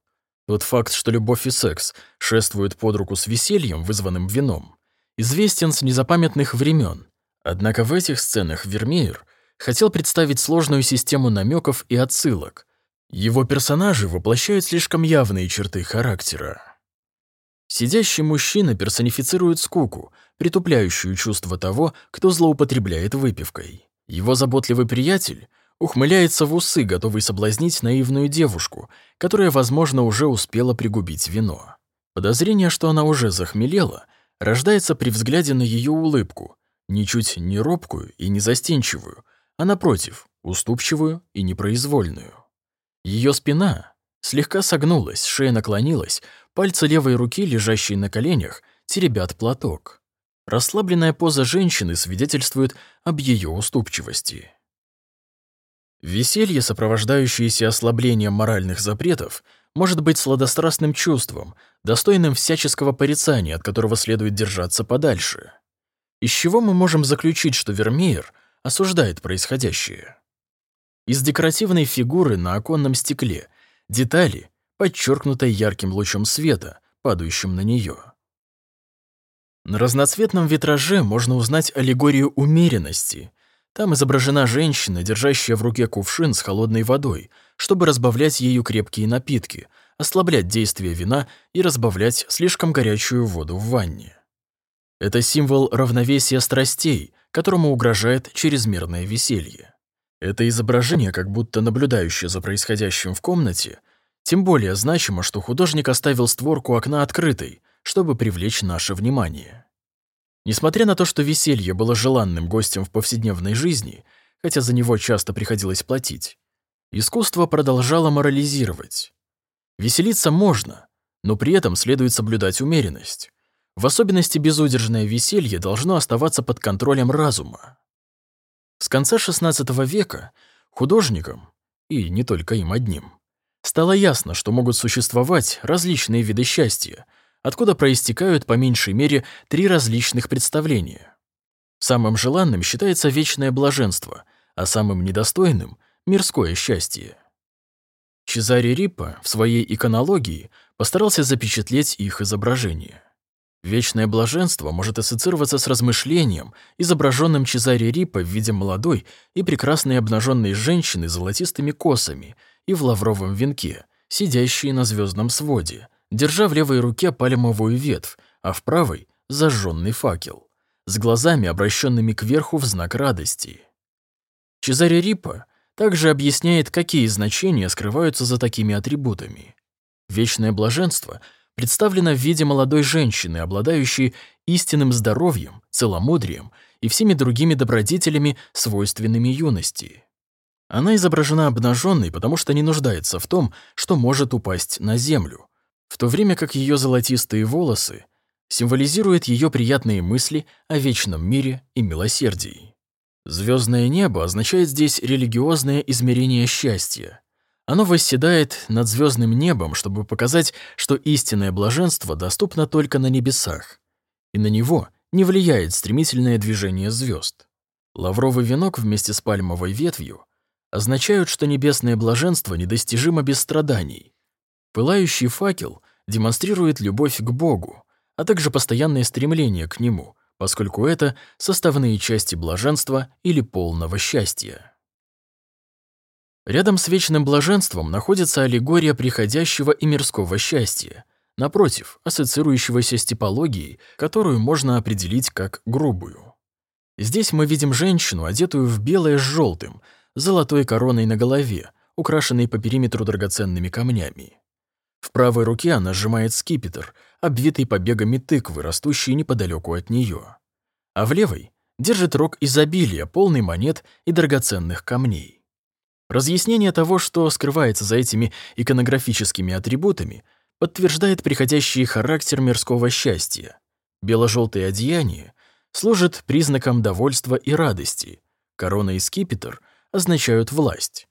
Тот факт, что любовь и секс шествуют под руку с весельем, вызванным вином, известен с незапамятных времен. Однако в этих сценах Вермеер хотел представить сложную систему намеков и отсылок. Его персонажи воплощают слишком явные черты характера. Сидящий мужчина персонифицирует скуку, притупляющую чувство того, кто злоупотребляет выпивкой. Его заботливый приятель ухмыляется в усы, готовый соблазнить наивную девушку, которая, возможно, уже успела пригубить вино. Подозрение, что она уже захмелела, рождается при взгляде на ее улыбку, ничуть не робкую и не застенчивую, а напротив, уступчивую и непроизвольную. Ее спина слегка согнулась, шея наклонилась, пальцы левой руки, лежащие на коленях, теребят платок. Расслабленная поза женщины свидетельствует об ее уступчивости. Веселье, сопровождающееся ослаблением моральных запретов, может быть сладострастным чувством, достойным всяческого порицания, от которого следует держаться подальше. Из чего мы можем заключить, что Вермеер осуждает происходящее? Из декоративной фигуры на оконном стекле, детали, подчеркнутой ярким лучом света, падающим на нее. На разноцветном витраже можно узнать аллегорию умеренности — там изображена женщина, держащая в руке кувшин с холодной водой, чтобы разбавлять ею крепкие напитки, ослаблять действие вина и разбавлять слишком горячую воду в ванне. Это символ равновесия страстей, которому угрожает чрезмерное веселье. Это изображение, как будто наблюдающее за происходящим в комнате, тем более значимо, что художник оставил створку окна открытой, чтобы привлечь наше внимание. Несмотря на то, что веселье было желанным гостем в повседневной жизни, хотя за него часто приходилось платить, искусство продолжало морализировать. Веселиться можно, но при этом следует соблюдать умеренность. В особенности безудержное веселье должно оставаться под контролем разума. С конца XVI века художникам, и не только им одним, стало ясно, что могут существовать различные виды счастья, откуда проистекают по меньшей мере три различных представления. Самым желанным считается вечное блаженство, а самым недостойным — мирское счастье. Чезаре Риппа в своей иконологии постарался запечатлеть их изображение. Вечное блаженство может ассоциироваться с размышлением, изображенным Чезаре Риппа в виде молодой и прекрасной обнаженной женщины с золотистыми косами и в лавровом венке, сидящей на звездном своде, держа в левой руке пальмовую ветвь, а в правой — зажженный факел, с глазами, обращенными кверху в знак радости. Чезаре Риппа также объясняет, какие значения скрываются за такими атрибутами. Вечное блаженство представлено в виде молодой женщины, обладающей истинным здоровьем, целомудрием и всеми другими добродетелями, свойственными юности. Она изображена обнаженной, потому что не нуждается в том, что может упасть на землю, в то время как ее золотистые волосы символизируют ее приятные мысли о вечном мире и милосердии. Звездное небо означает здесь религиозное измерение счастья. Оно восседает над звездным небом, чтобы показать, что истинное блаженство доступно только на небесах, и на него не влияет стремительное движение звезд. Лавровый венок вместе с пальмовой ветвью означают, что небесное блаженство недостижимо без страданий, Пылающий факел демонстрирует любовь к Богу, а также постоянное стремление к Нему, поскольку это составные части блаженства или полного счастья. Рядом с вечным блаженством находится аллегория приходящего и мирского счастья, напротив, ассоциирующегося с типологией, которую можно определить как грубую. Здесь мы видим женщину, одетую в белое с желтым, золотой короной на голове, украшенной по периметру драгоценными камнями. В правой руке она сжимает скипетр, обвитый побегами тыквы, растущие неподалеку от нее. А в левой держит рог изобилия, полный монет и драгоценных камней. Разъяснение того, что скрывается за этими иконографическими атрибутами, подтверждает приходящий характер мирского счастья. Бело-желтые одеяния служат признаком довольства и радости. Корона и скипетр означают власть.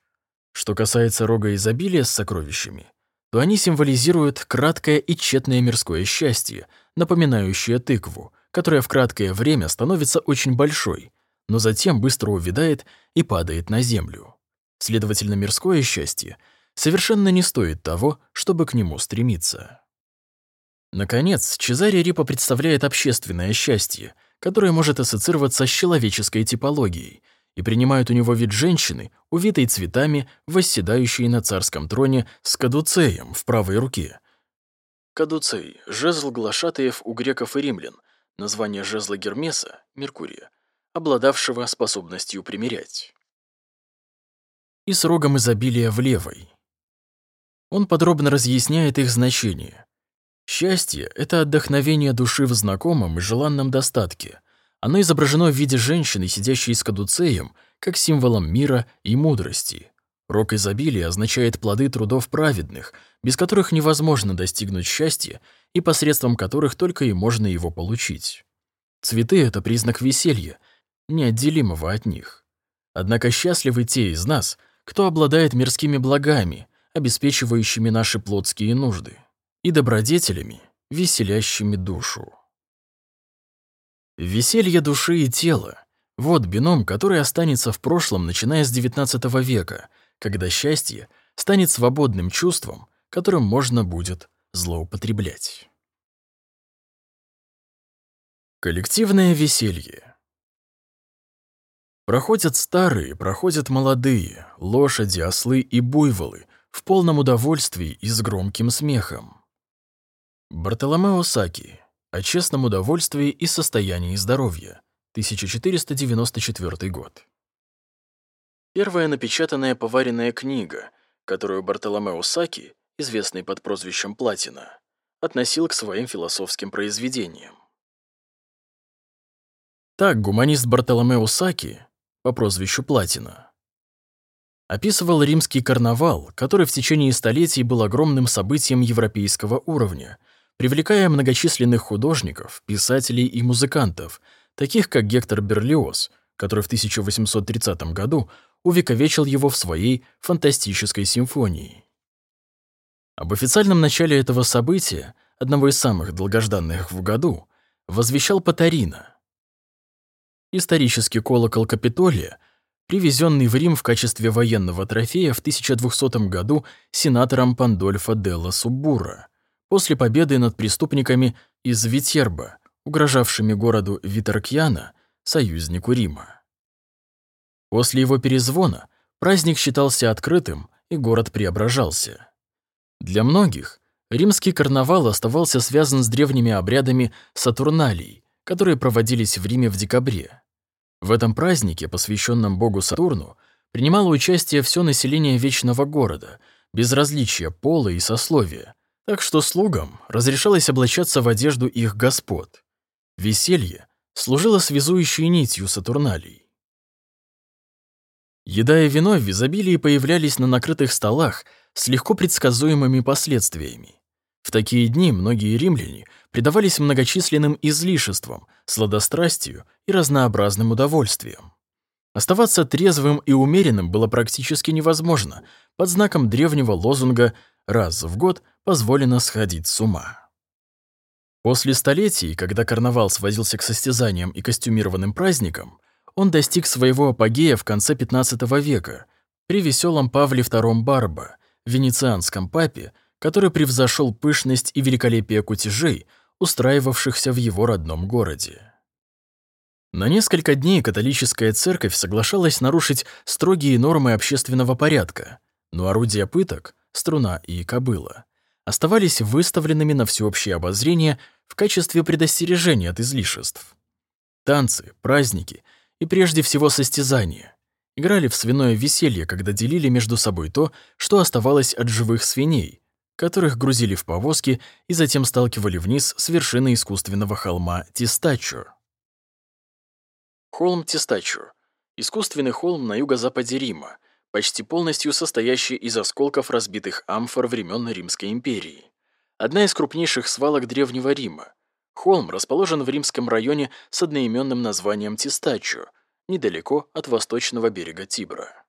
Что касается рога изобилия с сокровищами, то они символизируют краткое и тщетное мирское счастье, напоминающее тыкву, которая в краткое время становится очень большой, но затем быстро увядает и падает на землю. Следовательно, мирское счастье совершенно не стоит того, чтобы к нему стремиться. Наконец, Чезаре Рипа представляет общественное счастье, которое может ассоциироваться с человеческой типологией, и принимают у него вид женщины, увитой цветами, восседающей на царском троне с кадуцеем в правой руке. Кадуцей – жезл глашатаев у греков и римлян, название жезла Гермеса – Меркурия, обладавшего способностью примирять. И с рогом изобилия в левой. Он подробно разъясняет их значение. Счастье — это отдохновение души в знакомом и желанном достатке. Оно изображено в виде женщины, сидящей с кадуцеем, как символом мира и мудрости. Рок изобилия означает плоды трудов праведных, без которых невозможно достигнуть счастья и посредством которых только и можно его получить. Цветы — это признак веселья, неотделимого от них. Однако счастливы те из нас, кто обладает мирскими благами, обеспечивающими наши плотские нужды и добродетелями, веселящими душу. Веселье души и тела — вот бином, который останется в прошлом, начиная с XIX века, когда счастье станет свободным чувством, которым можно будет злоупотреблять. Коллективное веселье Проходят старые, проходят молодые, лошади, ослы и буйволы в полном удовольствии и с громким смехом. Бартоломео Саки. О честном удовольствии и состоянии здоровья. 1494 год. Первая напечатанная поваренная книга, которую Бартоломео Саки, известный под прозвищем Платина, относил к своим философским произведениям. Так гуманист Бартоломео Саки, по прозвищу Платина, описывал римский карнавал, который в течение столетий был огромным событием европейского уровня – привлекая многочисленных художников, писателей и музыкантов, таких как Гектор Берлиоз, который в 1830 году увековечил его в своей фантастической симфонии. Об официальном начале этого события, одного из самых долгожданных в году, возвещал Патарина. Исторический колокол Капитолия, привезенный в Рим в качестве военного трофея в 1200 году сенатором Пандольфо Делла Суббура – после победы над преступниками из Витерба, угрожавшими городу Витеркьяна, союзнику Рима. После его перезвона праздник считался открытым, и город преображался. Для многих римский карнавал оставался связан с древними обрядами Сатурналий, которые проводились в Риме в декабре. В этом празднике, посвященном богу Сатурну, принимало участие все население Вечного города, без различия пола и сословия, так что слугам разрешалось облачаться в одежду их господ. Веселье служило связующей нитью Сатурналей. Еда и вино в изобилии появлялись на накрытых столах с легко предсказуемыми последствиями. В такие дни многие римляне предавались многочисленным излишествам, сладострастию и разнообразным удовольствиям. Оставаться трезвым и умеренным было практически невозможно под знаком древнего лозунга «раз в год позволено сходить с ума». После столетий, когда карнавал сводился к состязаниям и костюмированным праздникам, он достиг своего апогея в конце XV века при веселом Павле II Барба, венецианском папе, который превзошел пышность и великолепие кутежей, устраивавшихся в его родном городе. На несколько дней католическая церковь соглашалась нарушить строгие нормы общественного порядка, но орудия пыток, струна и кобыла, оставались выставленными на всеобщее обозрение в качестве предостережения от излишеств. Танцы, праздники и прежде всего состязания играли в свиное веселье, когда делили между собой то, что оставалось от живых свиней, которых грузили в повозки и затем сталкивали вниз с вершины искусственного холма Тистачо. Холм Тистачо – искусственный холм на юго-западе Рима, почти полностью состоящий из осколков разбитых амфор времен Римской империи. Одна из крупнейших свалок Древнего Рима. Холм расположен в римском районе с одноименным названием Тистачо, недалеко от восточного берега Тибра.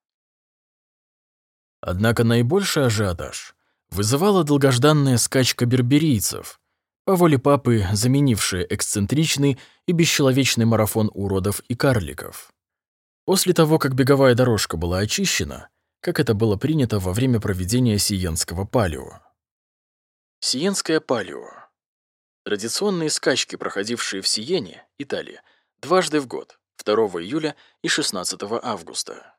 Однако наибольший ажиотаж вызывала долгожданная скачка берберийцев, по воле папы заменившая эксцентричный и бесчеловечный марафон уродов и карликов. После того, как беговая дорожка была очищена, как это было принято во время проведения Сиенского палео. Сиенское палео. Традиционные скачки, проходившие в Сиене, Италия, дважды в год, 2 июля и 16 августа.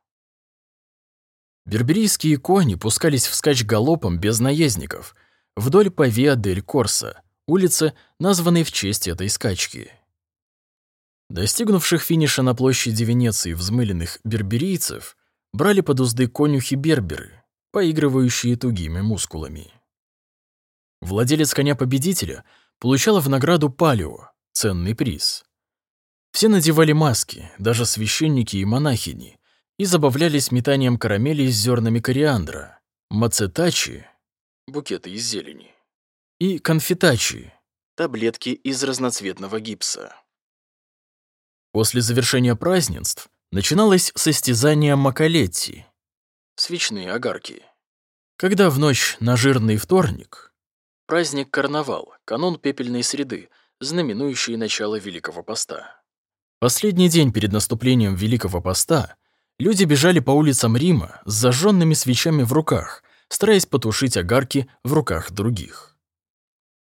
Берберийские кони пускались вскачь галопом без наездников вдоль по дель Корса, улицы, названной в честь этой скачки. Достигнувших финиша на площади Венеции взмыленных берберийцев брали под узды конюхи берберы, поигрывающие тугими мускулами. Владелец коня-победителя получал в награду палео, ценный приз. Все надевали маски, даже священники и монахини, и забавлялись метанием карамелей с зернами кориандра, мацетачи, букеты из зелени, и конфетачи, таблетки из разноцветного гипса. После завершения празднеств начиналось состязание Макалетти, свечные огарки, когда в ночь на жирный вторник праздник карнавал, канон пепельной среды, знаменующий начало Великого Поста. Последний день перед наступлением Великого Поста люди бежали по улицам Рима с зажженными свечами в руках, стараясь потушить огарки в руках других.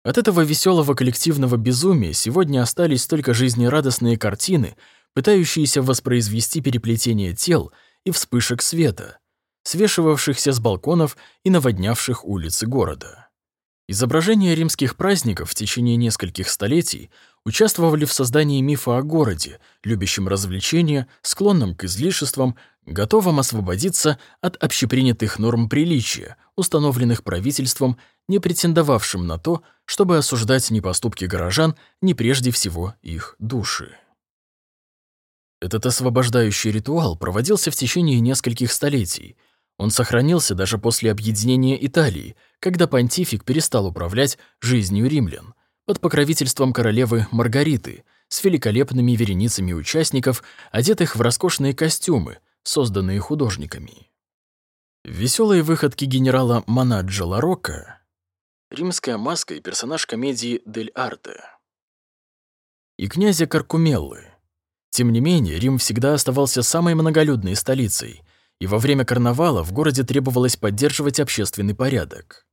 От этого веселого коллективного безумия сегодня остались только жизнерадостные картины, пытающиеся воспроизвести переплетение тел и вспышек света, свешивавшихся с балконов и наводнявших улицы города. Изображения римских праздников в течение нескольких столетий участвовали в создании мифа о городе, любящем развлечения, склонном к излишествам, готовом освободиться от общепринятых норм приличия, установленных правительством, не претендовавшим на то, чтобы осуждать ни поступки горожан, ни прежде всего их души. Этот освобождающий ритуал проводился в течение нескольких столетий. Он сохранился даже после объединения Италии, когда понтифик перестал управлять жизнью римлян под покровительством королевы Маргариты с великолепными вереницами участников, одетых в роскошные костюмы, созданные художниками. Веселые выходки генерала Манаджо Ларокко римская маска и персонаж комедии «Дель Арте» и князя Каркумеллы. Тем не менее, Рим всегда оставался самой многолюдной столицей, и во время карнавала в городе требовалось поддерживать общественный порядок.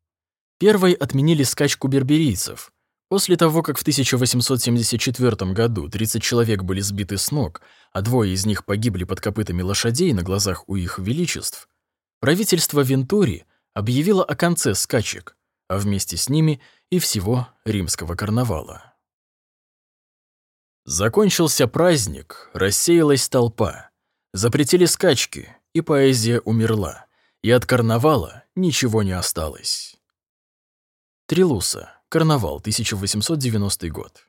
Первой отменили скачку берберийцев, После того, как в 1874 году 30 человек были сбиты с ног, а двое из них погибли под копытами лошадей на глазах у их величеств, правительство Вентури объявило о конце скачек, а вместе с ними и всего римского карнавала. Закончился праздник, рассеялась толпа, запретили скачки, и поэзия умерла, и от карнавала ничего не осталось. Трилуса Карнавал, 1890 год.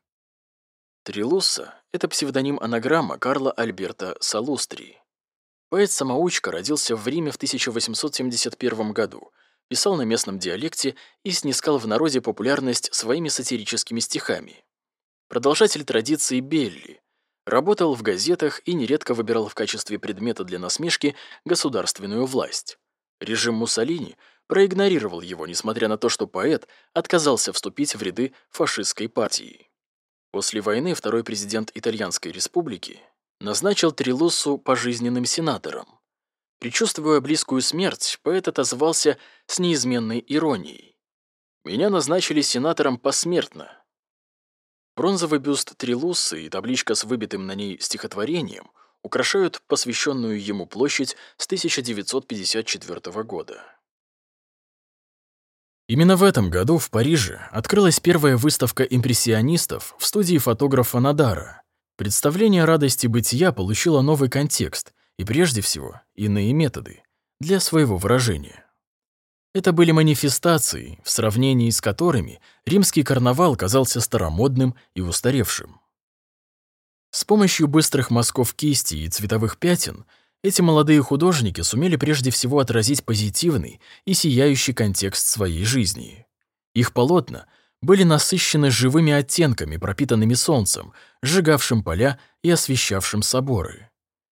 Трилуса – это псевдоним-анаграмма Карла Альберта Салустри. Поэт-самоучка родился в Риме в 1871 году, писал на местном диалекте и снискал в народе популярность своими сатирическими стихами. Продолжатель традиции Белли. Работал в газетах и нередко выбирал в качестве предмета для насмешки государственную власть. Режим Муссолини – проигнорировал его, несмотря на то, что поэт отказался вступить в ряды фашистской партии. После войны второй президент Итальянской республики назначил Трилуссу пожизненным сенатором. Причувствуя близкую смерть, поэт отозвался с неизменной иронией. «Меня назначили сенатором посмертно». Бронзовый бюст Трилуссы и табличка с выбитым на ней стихотворением украшают посвященную ему площадь с 1954 года. Именно в этом году в Париже открылась первая выставка импрессионистов в студии фотографа Надара. Представление радости бытия получило новый контекст и, прежде всего, иные методы для своего выражения. Это были манифестации, в сравнении с которыми римский карнавал казался старомодным и устаревшим. С помощью быстрых мазков кисти и цветовых пятен эти молодые художники сумели прежде всего отразить позитивный и сияющий контекст своей жизни. Их полотна были насыщены живыми оттенками, пропитанными солнцем, сжигавшим поля и освещавшим соборы.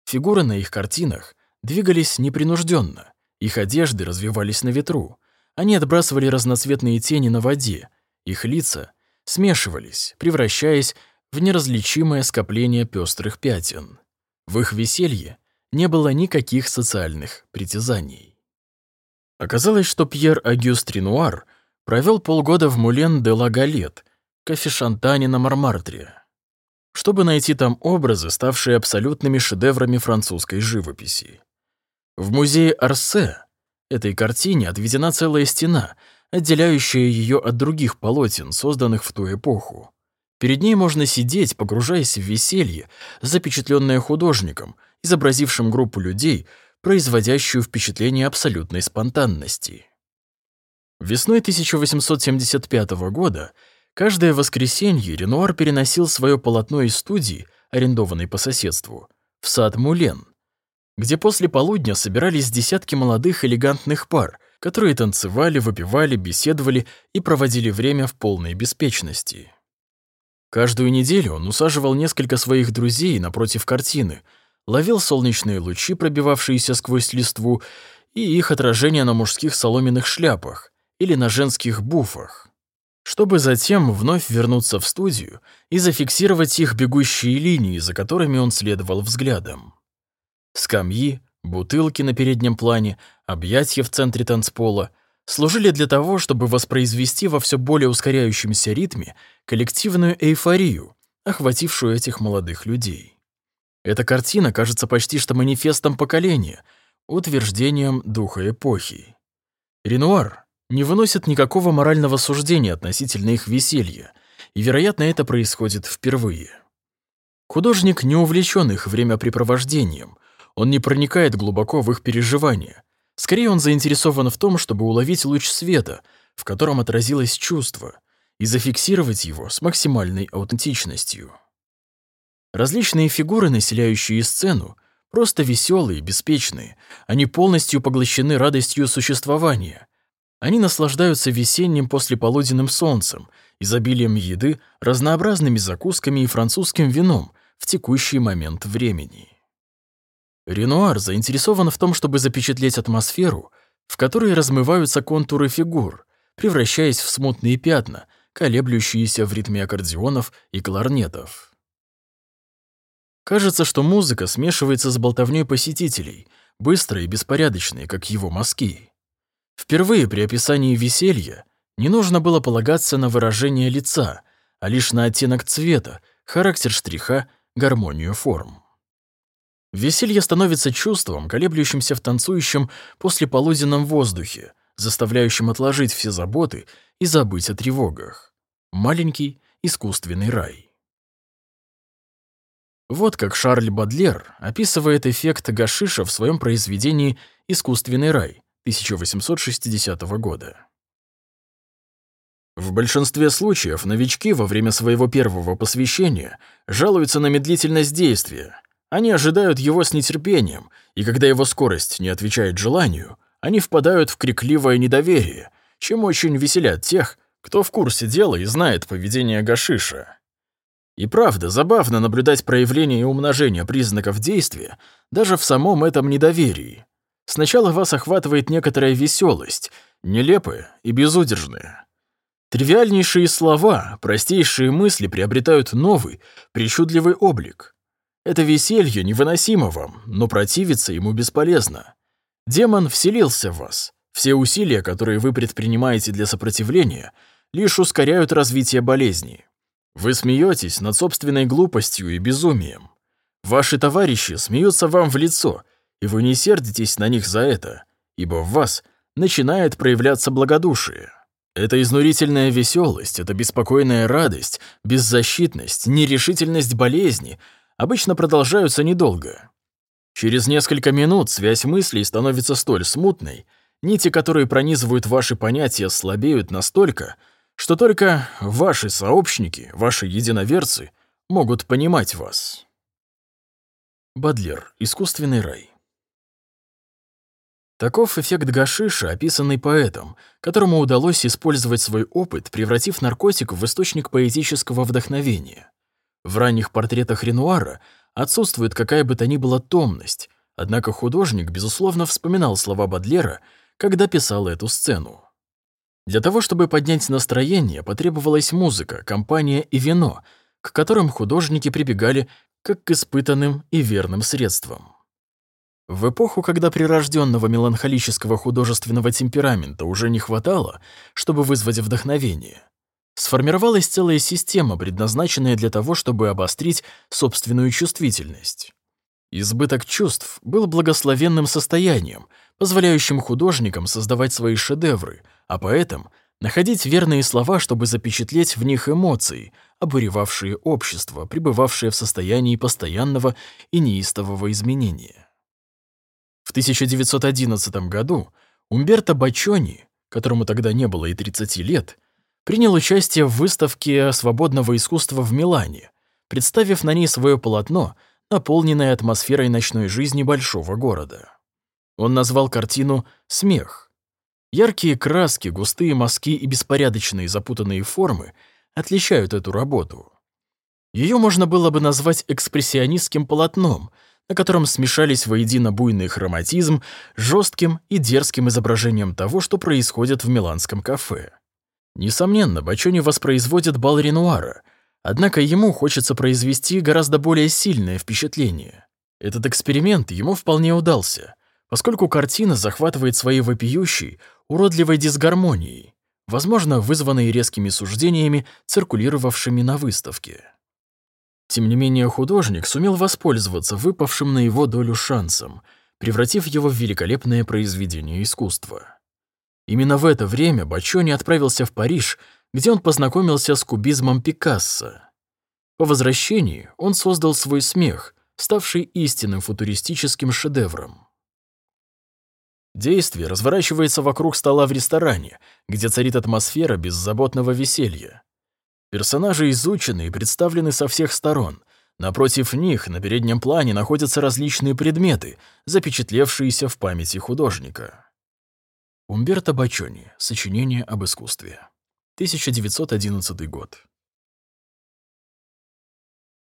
Фигуры на их картинах двигались непринужденно, их одежды развивались на ветру, они отбрасывали разноцветные тени на воде, их лица смешивались, превращаясь в неразличимое скопление пестрых пятен. В их веселье не было никаких социальных притязаний. Оказалось, что Пьер Агюст Ренуар провел полгода в Мулен де ла Галет, кофешантане на Мармартре, чтобы найти там образы, ставшие абсолютными шедеврами французской живописи. В музее Арсе этой картине отведена целая стена, отделяющая ее от других полотен, созданных в ту эпоху. Перед ней можно сидеть, погружаясь в веселье, запечатленное художником, изобразившим группу людей, производящую впечатление абсолютной спонтанности. Весной 1875 года каждое воскресенье Ренуар переносил свое полотно из студии, арендованной по соседству, в сад Мулен, где после полудня собирались десятки молодых элегантных пар, которые танцевали, выпивали, беседовали и проводили время в полной беспечности. Каждую неделю он усаживал несколько своих друзей напротив картины, ловил солнечные лучи, пробивавшиеся сквозь листву, и их отражение на мужских соломенных шляпах или на женских буфах, чтобы затем вновь вернуться в студию и зафиксировать их бегущие линии, за которыми он следовал взглядом. Скамьи, бутылки на переднем плане, объятья в центре танцпола — служили для того, чтобы воспроизвести во все более ускоряющемся ритме коллективную эйфорию, охватившую этих молодых людей. Эта картина кажется почти что манифестом поколения, утверждением духа эпохи. Ренуар не выносит никакого морального суждения относительно их веселья, и, вероятно, это происходит впервые. Художник не увлечен их времяпрепровождением, он не проникает глубоко в их переживания, Скорее он заинтересован в том, чтобы уловить луч света, в котором отразилось чувство, и зафиксировать его с максимальной аутентичностью. Различные фигуры, населяющие сцену, просто веселые, беспечные, они полностью поглощены радостью существования. Они наслаждаются весенним послеполуденным солнцем, изобилием еды, разнообразными закусками и французским вином в текущий момент времени. Ренуар заинтересован в том, чтобы запечатлеть атмосферу, в которой размываются контуры фигур, превращаясь в смутные пятна, колеблющиеся в ритме аккордеонов и кларнетов. Кажется, что музыка смешивается с болтовней посетителей, быстрой и беспорядочной, как его мазки. Впервые при описании веселья не нужно было полагаться на выражение лица, а лишь на оттенок цвета, характер штриха, гармонию форм. Веселье становится чувством, колеблющимся в танцующем послеполуденном воздухе, заставляющим отложить все заботы и забыть о тревогах. Маленький искусственный рай. Вот как Шарль Бадлер описывает эффект гашиша в своем произведении «Искусственный рай» 1860 года. В большинстве случаев новички во время своего первого посвящения жалуются на медлительность действия, они ожидают его с нетерпением, и когда его скорость не отвечает желанию, они впадают в крикливое недоверие, чем очень веселят тех, кто в курсе дела и знает поведение Гашиша. И правда, забавно наблюдать проявление и умножение признаков действия даже в самом этом недоверии. Сначала вас охватывает некоторая веселость, нелепая и безудержная. Тривиальнейшие слова, простейшие мысли приобретают новый, причудливый облик. Это веселье невыносимо вам, но противиться ему бесполезно. Демон вселился в вас. Все усилия, которые вы предпринимаете для сопротивления, лишь ускоряют развитие болезни. Вы смеетесь над собственной глупостью и безумием. Ваши товарищи смеются вам в лицо, и вы не сердитесь на них за это, ибо в вас начинает проявляться благодушие. Это изнурительная веселость, это беспокойная радость, беззащитность, нерешительность болезни — обычно продолжаются недолго. Через несколько минут связь мыслей становится столь смутной, нити, которые пронизывают ваши понятия, слабеют настолько, что только ваши сообщники, ваши единоверцы могут понимать вас. Бадлер. Искусственный рай. Таков эффект гашиша, описанный поэтом, которому удалось использовать свой опыт, превратив наркотик в источник поэтического вдохновения. В ранних портретах Ренуара отсутствует какая бы то ни была томность, однако художник, безусловно, вспоминал слова Бадлера, когда писал эту сцену. Для того, чтобы поднять настроение, потребовалась музыка, компания и вино, к которым художники прибегали как к испытанным и верным средствам. В эпоху, когда прирожденного меланхолического художественного темперамента уже не хватало, чтобы вызвать вдохновение, сформировалась целая система, предназначенная для того, чтобы обострить собственную чувствительность. Избыток чувств был благословенным состоянием, позволяющим художникам создавать свои шедевры, а поэтам находить верные слова, чтобы запечатлеть в них эмоции, обуревавшие общество, пребывавшее в состоянии постоянного и неистового изменения. В 1911 году Умберто Бачони, которому тогда не было и 30 лет, принял участие в выставке свободного искусства в Милане, представив на ней свое полотно, наполненное атмосферой ночной жизни большого города. Он назвал картину «Смех». Яркие краски, густые мазки и беспорядочные запутанные формы отличают эту работу. Ее можно было бы назвать экспрессионистским полотном, на котором смешались воедино буйный хроматизм с жестким и дерзким изображением того, что происходит в миланском кафе. Несомненно, Бачони воспроизводит бал Ренуара, однако ему хочется произвести гораздо более сильное впечатление. Этот эксперимент ему вполне удался, поскольку картина захватывает своей вопиющей, уродливой дисгармонией, возможно, вызванной резкими суждениями, циркулировавшими на выставке. Тем не менее, художник сумел воспользоваться выпавшим на его долю шансом, превратив его в великолепное произведение искусства. Именно в это время Бачони отправился в Париж, где он познакомился с кубизмом Пикассо. По возвращении он создал свой смех, ставший истинным футуристическим шедевром. Действие разворачивается вокруг стола в ресторане, где царит атмосфера беззаботного веселья. Персонажи изучены и представлены со всех сторон. Напротив них на переднем плане находятся различные предметы, запечатлевшиеся в памяти художника. Умберто Бачони. Сочинение об искусстве. 1911 год.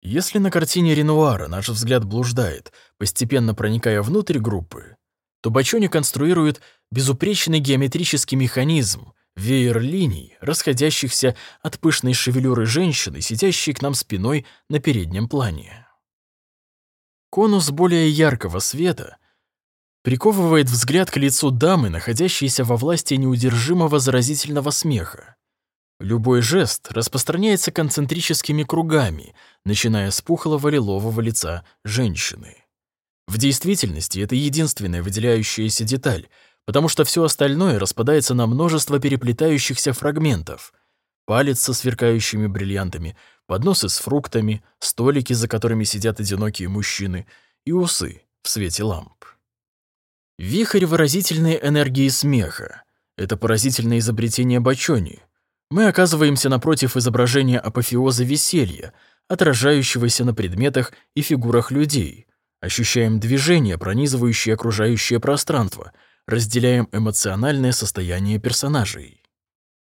Если на картине Ренуара наш взгляд блуждает, постепенно проникая внутрь группы, то Бачони конструирует безупречный геометрический механизм, веер линий, расходящихся от пышной шевелюры женщины, сидящей к нам спиной на переднем плане. Конус более яркого света — приковывает взгляд к лицу дамы, находящейся во власти неудержимого заразительного смеха. Любой жест распространяется концентрическими кругами, начиная с пухлого лилового лица женщины. В действительности это единственная выделяющаяся деталь, потому что все остальное распадается на множество переплетающихся фрагментов. Палец со сверкающими бриллиантами, подносы с фруктами, столики, за которыми сидят одинокие мужчины, и усы в свете ламп. Вихрь выразительной энергии смеха. Это поразительное изобретение Бачони. Мы оказываемся напротив изображения апофеоза веселья, отражающегося на предметах и фигурах людей. Ощущаем движение, пронизывающее окружающее пространство, разделяем эмоциональное состояние персонажей.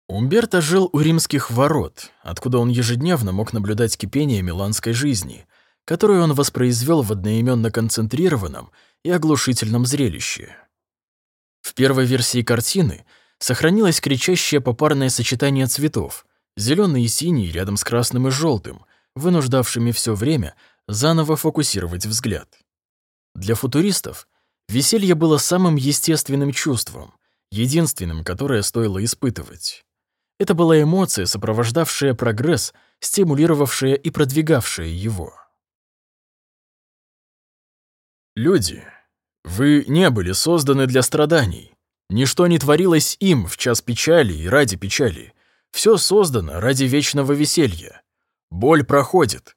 Умберто жил у римских ворот, откуда он ежедневно мог наблюдать кипение миланской жизни, которую он воспроизвел в одноименно концентрированном и оглушительном зрелище. В первой версии картины сохранилось кричащее попарное сочетание цветов, зеленый и синий рядом с красным и желтым, вынуждавшими все время заново фокусировать взгляд. Для футуристов веселье было самым естественным чувством, единственным, которое стоило испытывать. Это была эмоция, сопровождавшая прогресс, стимулировавшая и продвигавшая его. Люди, вы не были созданы для страданий. Ничто не творилось им в час печали и ради печали. Все создано ради вечного веселья. Боль проходит.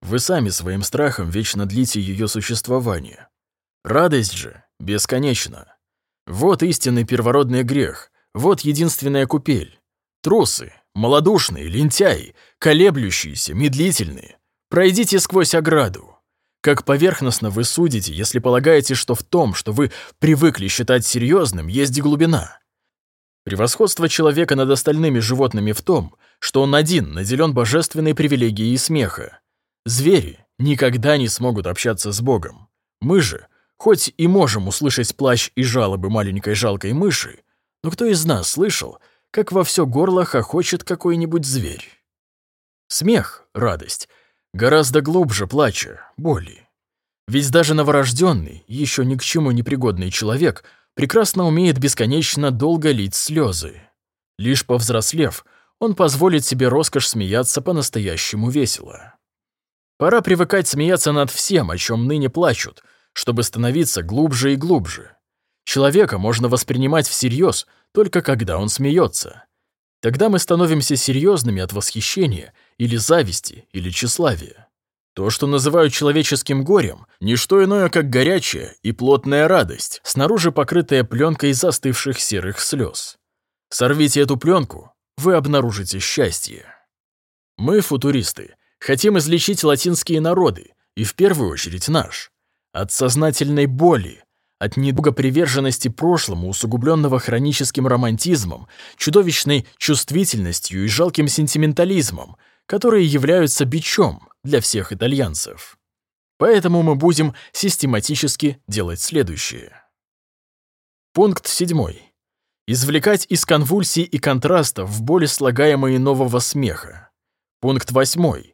Вы сами своим страхом вечно длите ее существование. Радость же бесконечна. Вот истинный первородный грех, вот единственная купель. Трусы, малодушные, лентяи, колеблющиеся, медлительные. Пройдите сквозь ограду. Как поверхностно вы судите, если полагаете, что в том, что вы привыкли считать серьезным, есть глубина. Превосходство человека над остальными животными в том, что он один наделен божественной привилегией смеха. Звери никогда не смогут общаться с Богом. Мы же, хоть и можем услышать плащ и жалобы маленькой жалкой мыши, но кто из нас слышал, как во все горло хохочет какой-нибудь зверь? Смех, радость — гораздо глубже плача, боли. Ведь даже новорожденный, еще ни к чему не пригодный человек, прекрасно умеет бесконечно долго лить слезы. Лишь повзрослев, он позволит себе роскошь смеяться по-настоящему весело. Пора привыкать смеяться над всем, о чем ныне плачут, чтобы становиться глубже и глубже. Человека можно воспринимать всерьез только когда он смеется. Тогда мы становимся серьезными от восхищения или зависти или тщеславия. То, что называют человеческим горем, не что иное, как горячая и плотная радость, снаружи покрытая пленкой застывших серых слез. Сорвите эту пленку, вы обнаружите счастье. Мы, футуристы, хотим излечить латинские народы, и в первую очередь наш, от сознательной боли, от недуга приверженности прошлому, усугубленного хроническим романтизмом, чудовищной чувствительностью и жалким сентиментализмом, которые являются бичом для всех итальянцев. Поэтому мы будем систематически делать следующее. Пункт 7. Извлекать из конвульсий и контрастов в боли слагаемые нового смеха. Пункт 8.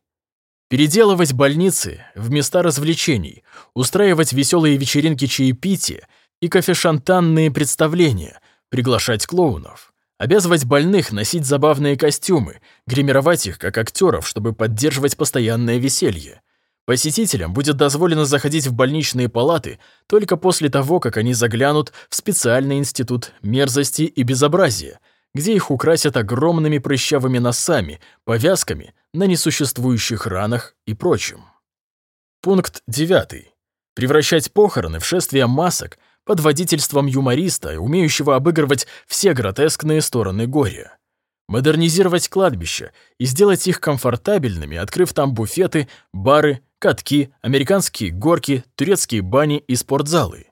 Переделывать больницы в места развлечений, устраивать веселые вечеринки чаепития и кофешантанные представления, приглашать клоунов, обязывать больных носить забавные костюмы, гримировать их как актеров, чтобы поддерживать постоянное веселье. Посетителям будет дозволено заходить в больничные палаты только после того, как они заглянут в специальный институт мерзости и безобразия, где их украсят огромными прыщавыми носами, повязками на несуществующих ранах и прочим. Пункт 9. Превращать похороны в шествие масок под водительством юмориста, умеющего обыгрывать все гротескные стороны горя. Модернизировать кладбища и сделать их комфортабельными, открыв там буфеты, бары, катки, американские горки, турецкие бани и спортзалы.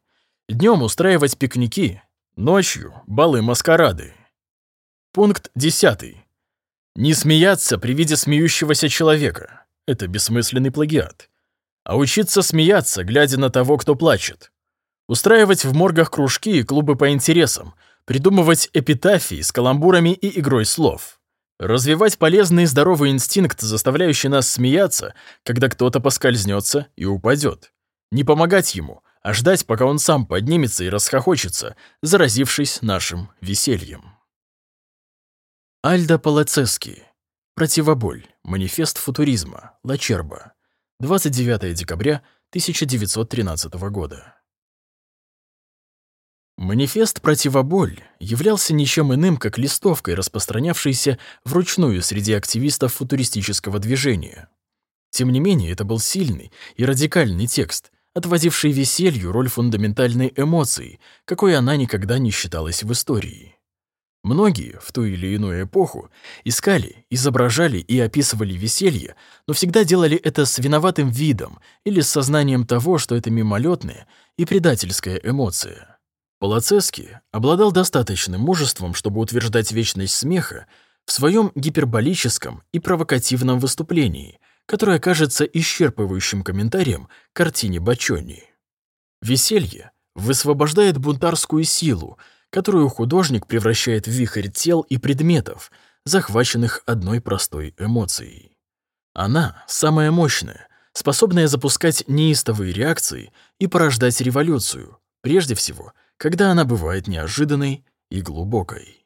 Днем устраивать пикники, ночью — балы-маскарады. Пункт 10. Не смеяться при виде смеющегося человека. Это бессмысленный плагиат. А учиться смеяться, глядя на того, кто плачет. Устраивать в моргах кружки и клубы по интересам, придумывать эпитафии с каламбурами и игрой слов. Развивать полезный и здоровый инстинкт, заставляющий нас смеяться, когда кто-то поскользнется и упадет. Не помогать ему, а ждать, пока он сам поднимется и расхохочется, заразившись нашим весельем. Альдо Палацески. Противоболь. Манифест футуризма. Лачерба. 29 декабря 1913 года. Манифест «Противоболь» являлся ничем иным, как листовкой, распространявшейся вручную среди активистов футуристического движения. Тем не менее, это был сильный и радикальный текст, отводивший веселью роль фундаментальной эмоции, какой она никогда не считалась в истории. Многие в ту или иную эпоху искали, изображали и описывали веселье, но всегда делали это с виноватым видом или с сознанием того, что это мимолетная и предательская эмоция. Полоцески обладал достаточным мужеством, чтобы утверждать вечность смеха в своем гиперболическом и провокативном выступлении, которое кажется исчерпывающим комментарием картине Бачони. Веселье высвобождает бунтарскую силу, которую художник превращает в вихрь тел и предметов, захваченных одной простой эмоцией. Она самая мощная, способная запускать неистовые реакции и порождать революцию, прежде всего, когда она бывает неожиданной и глубокой.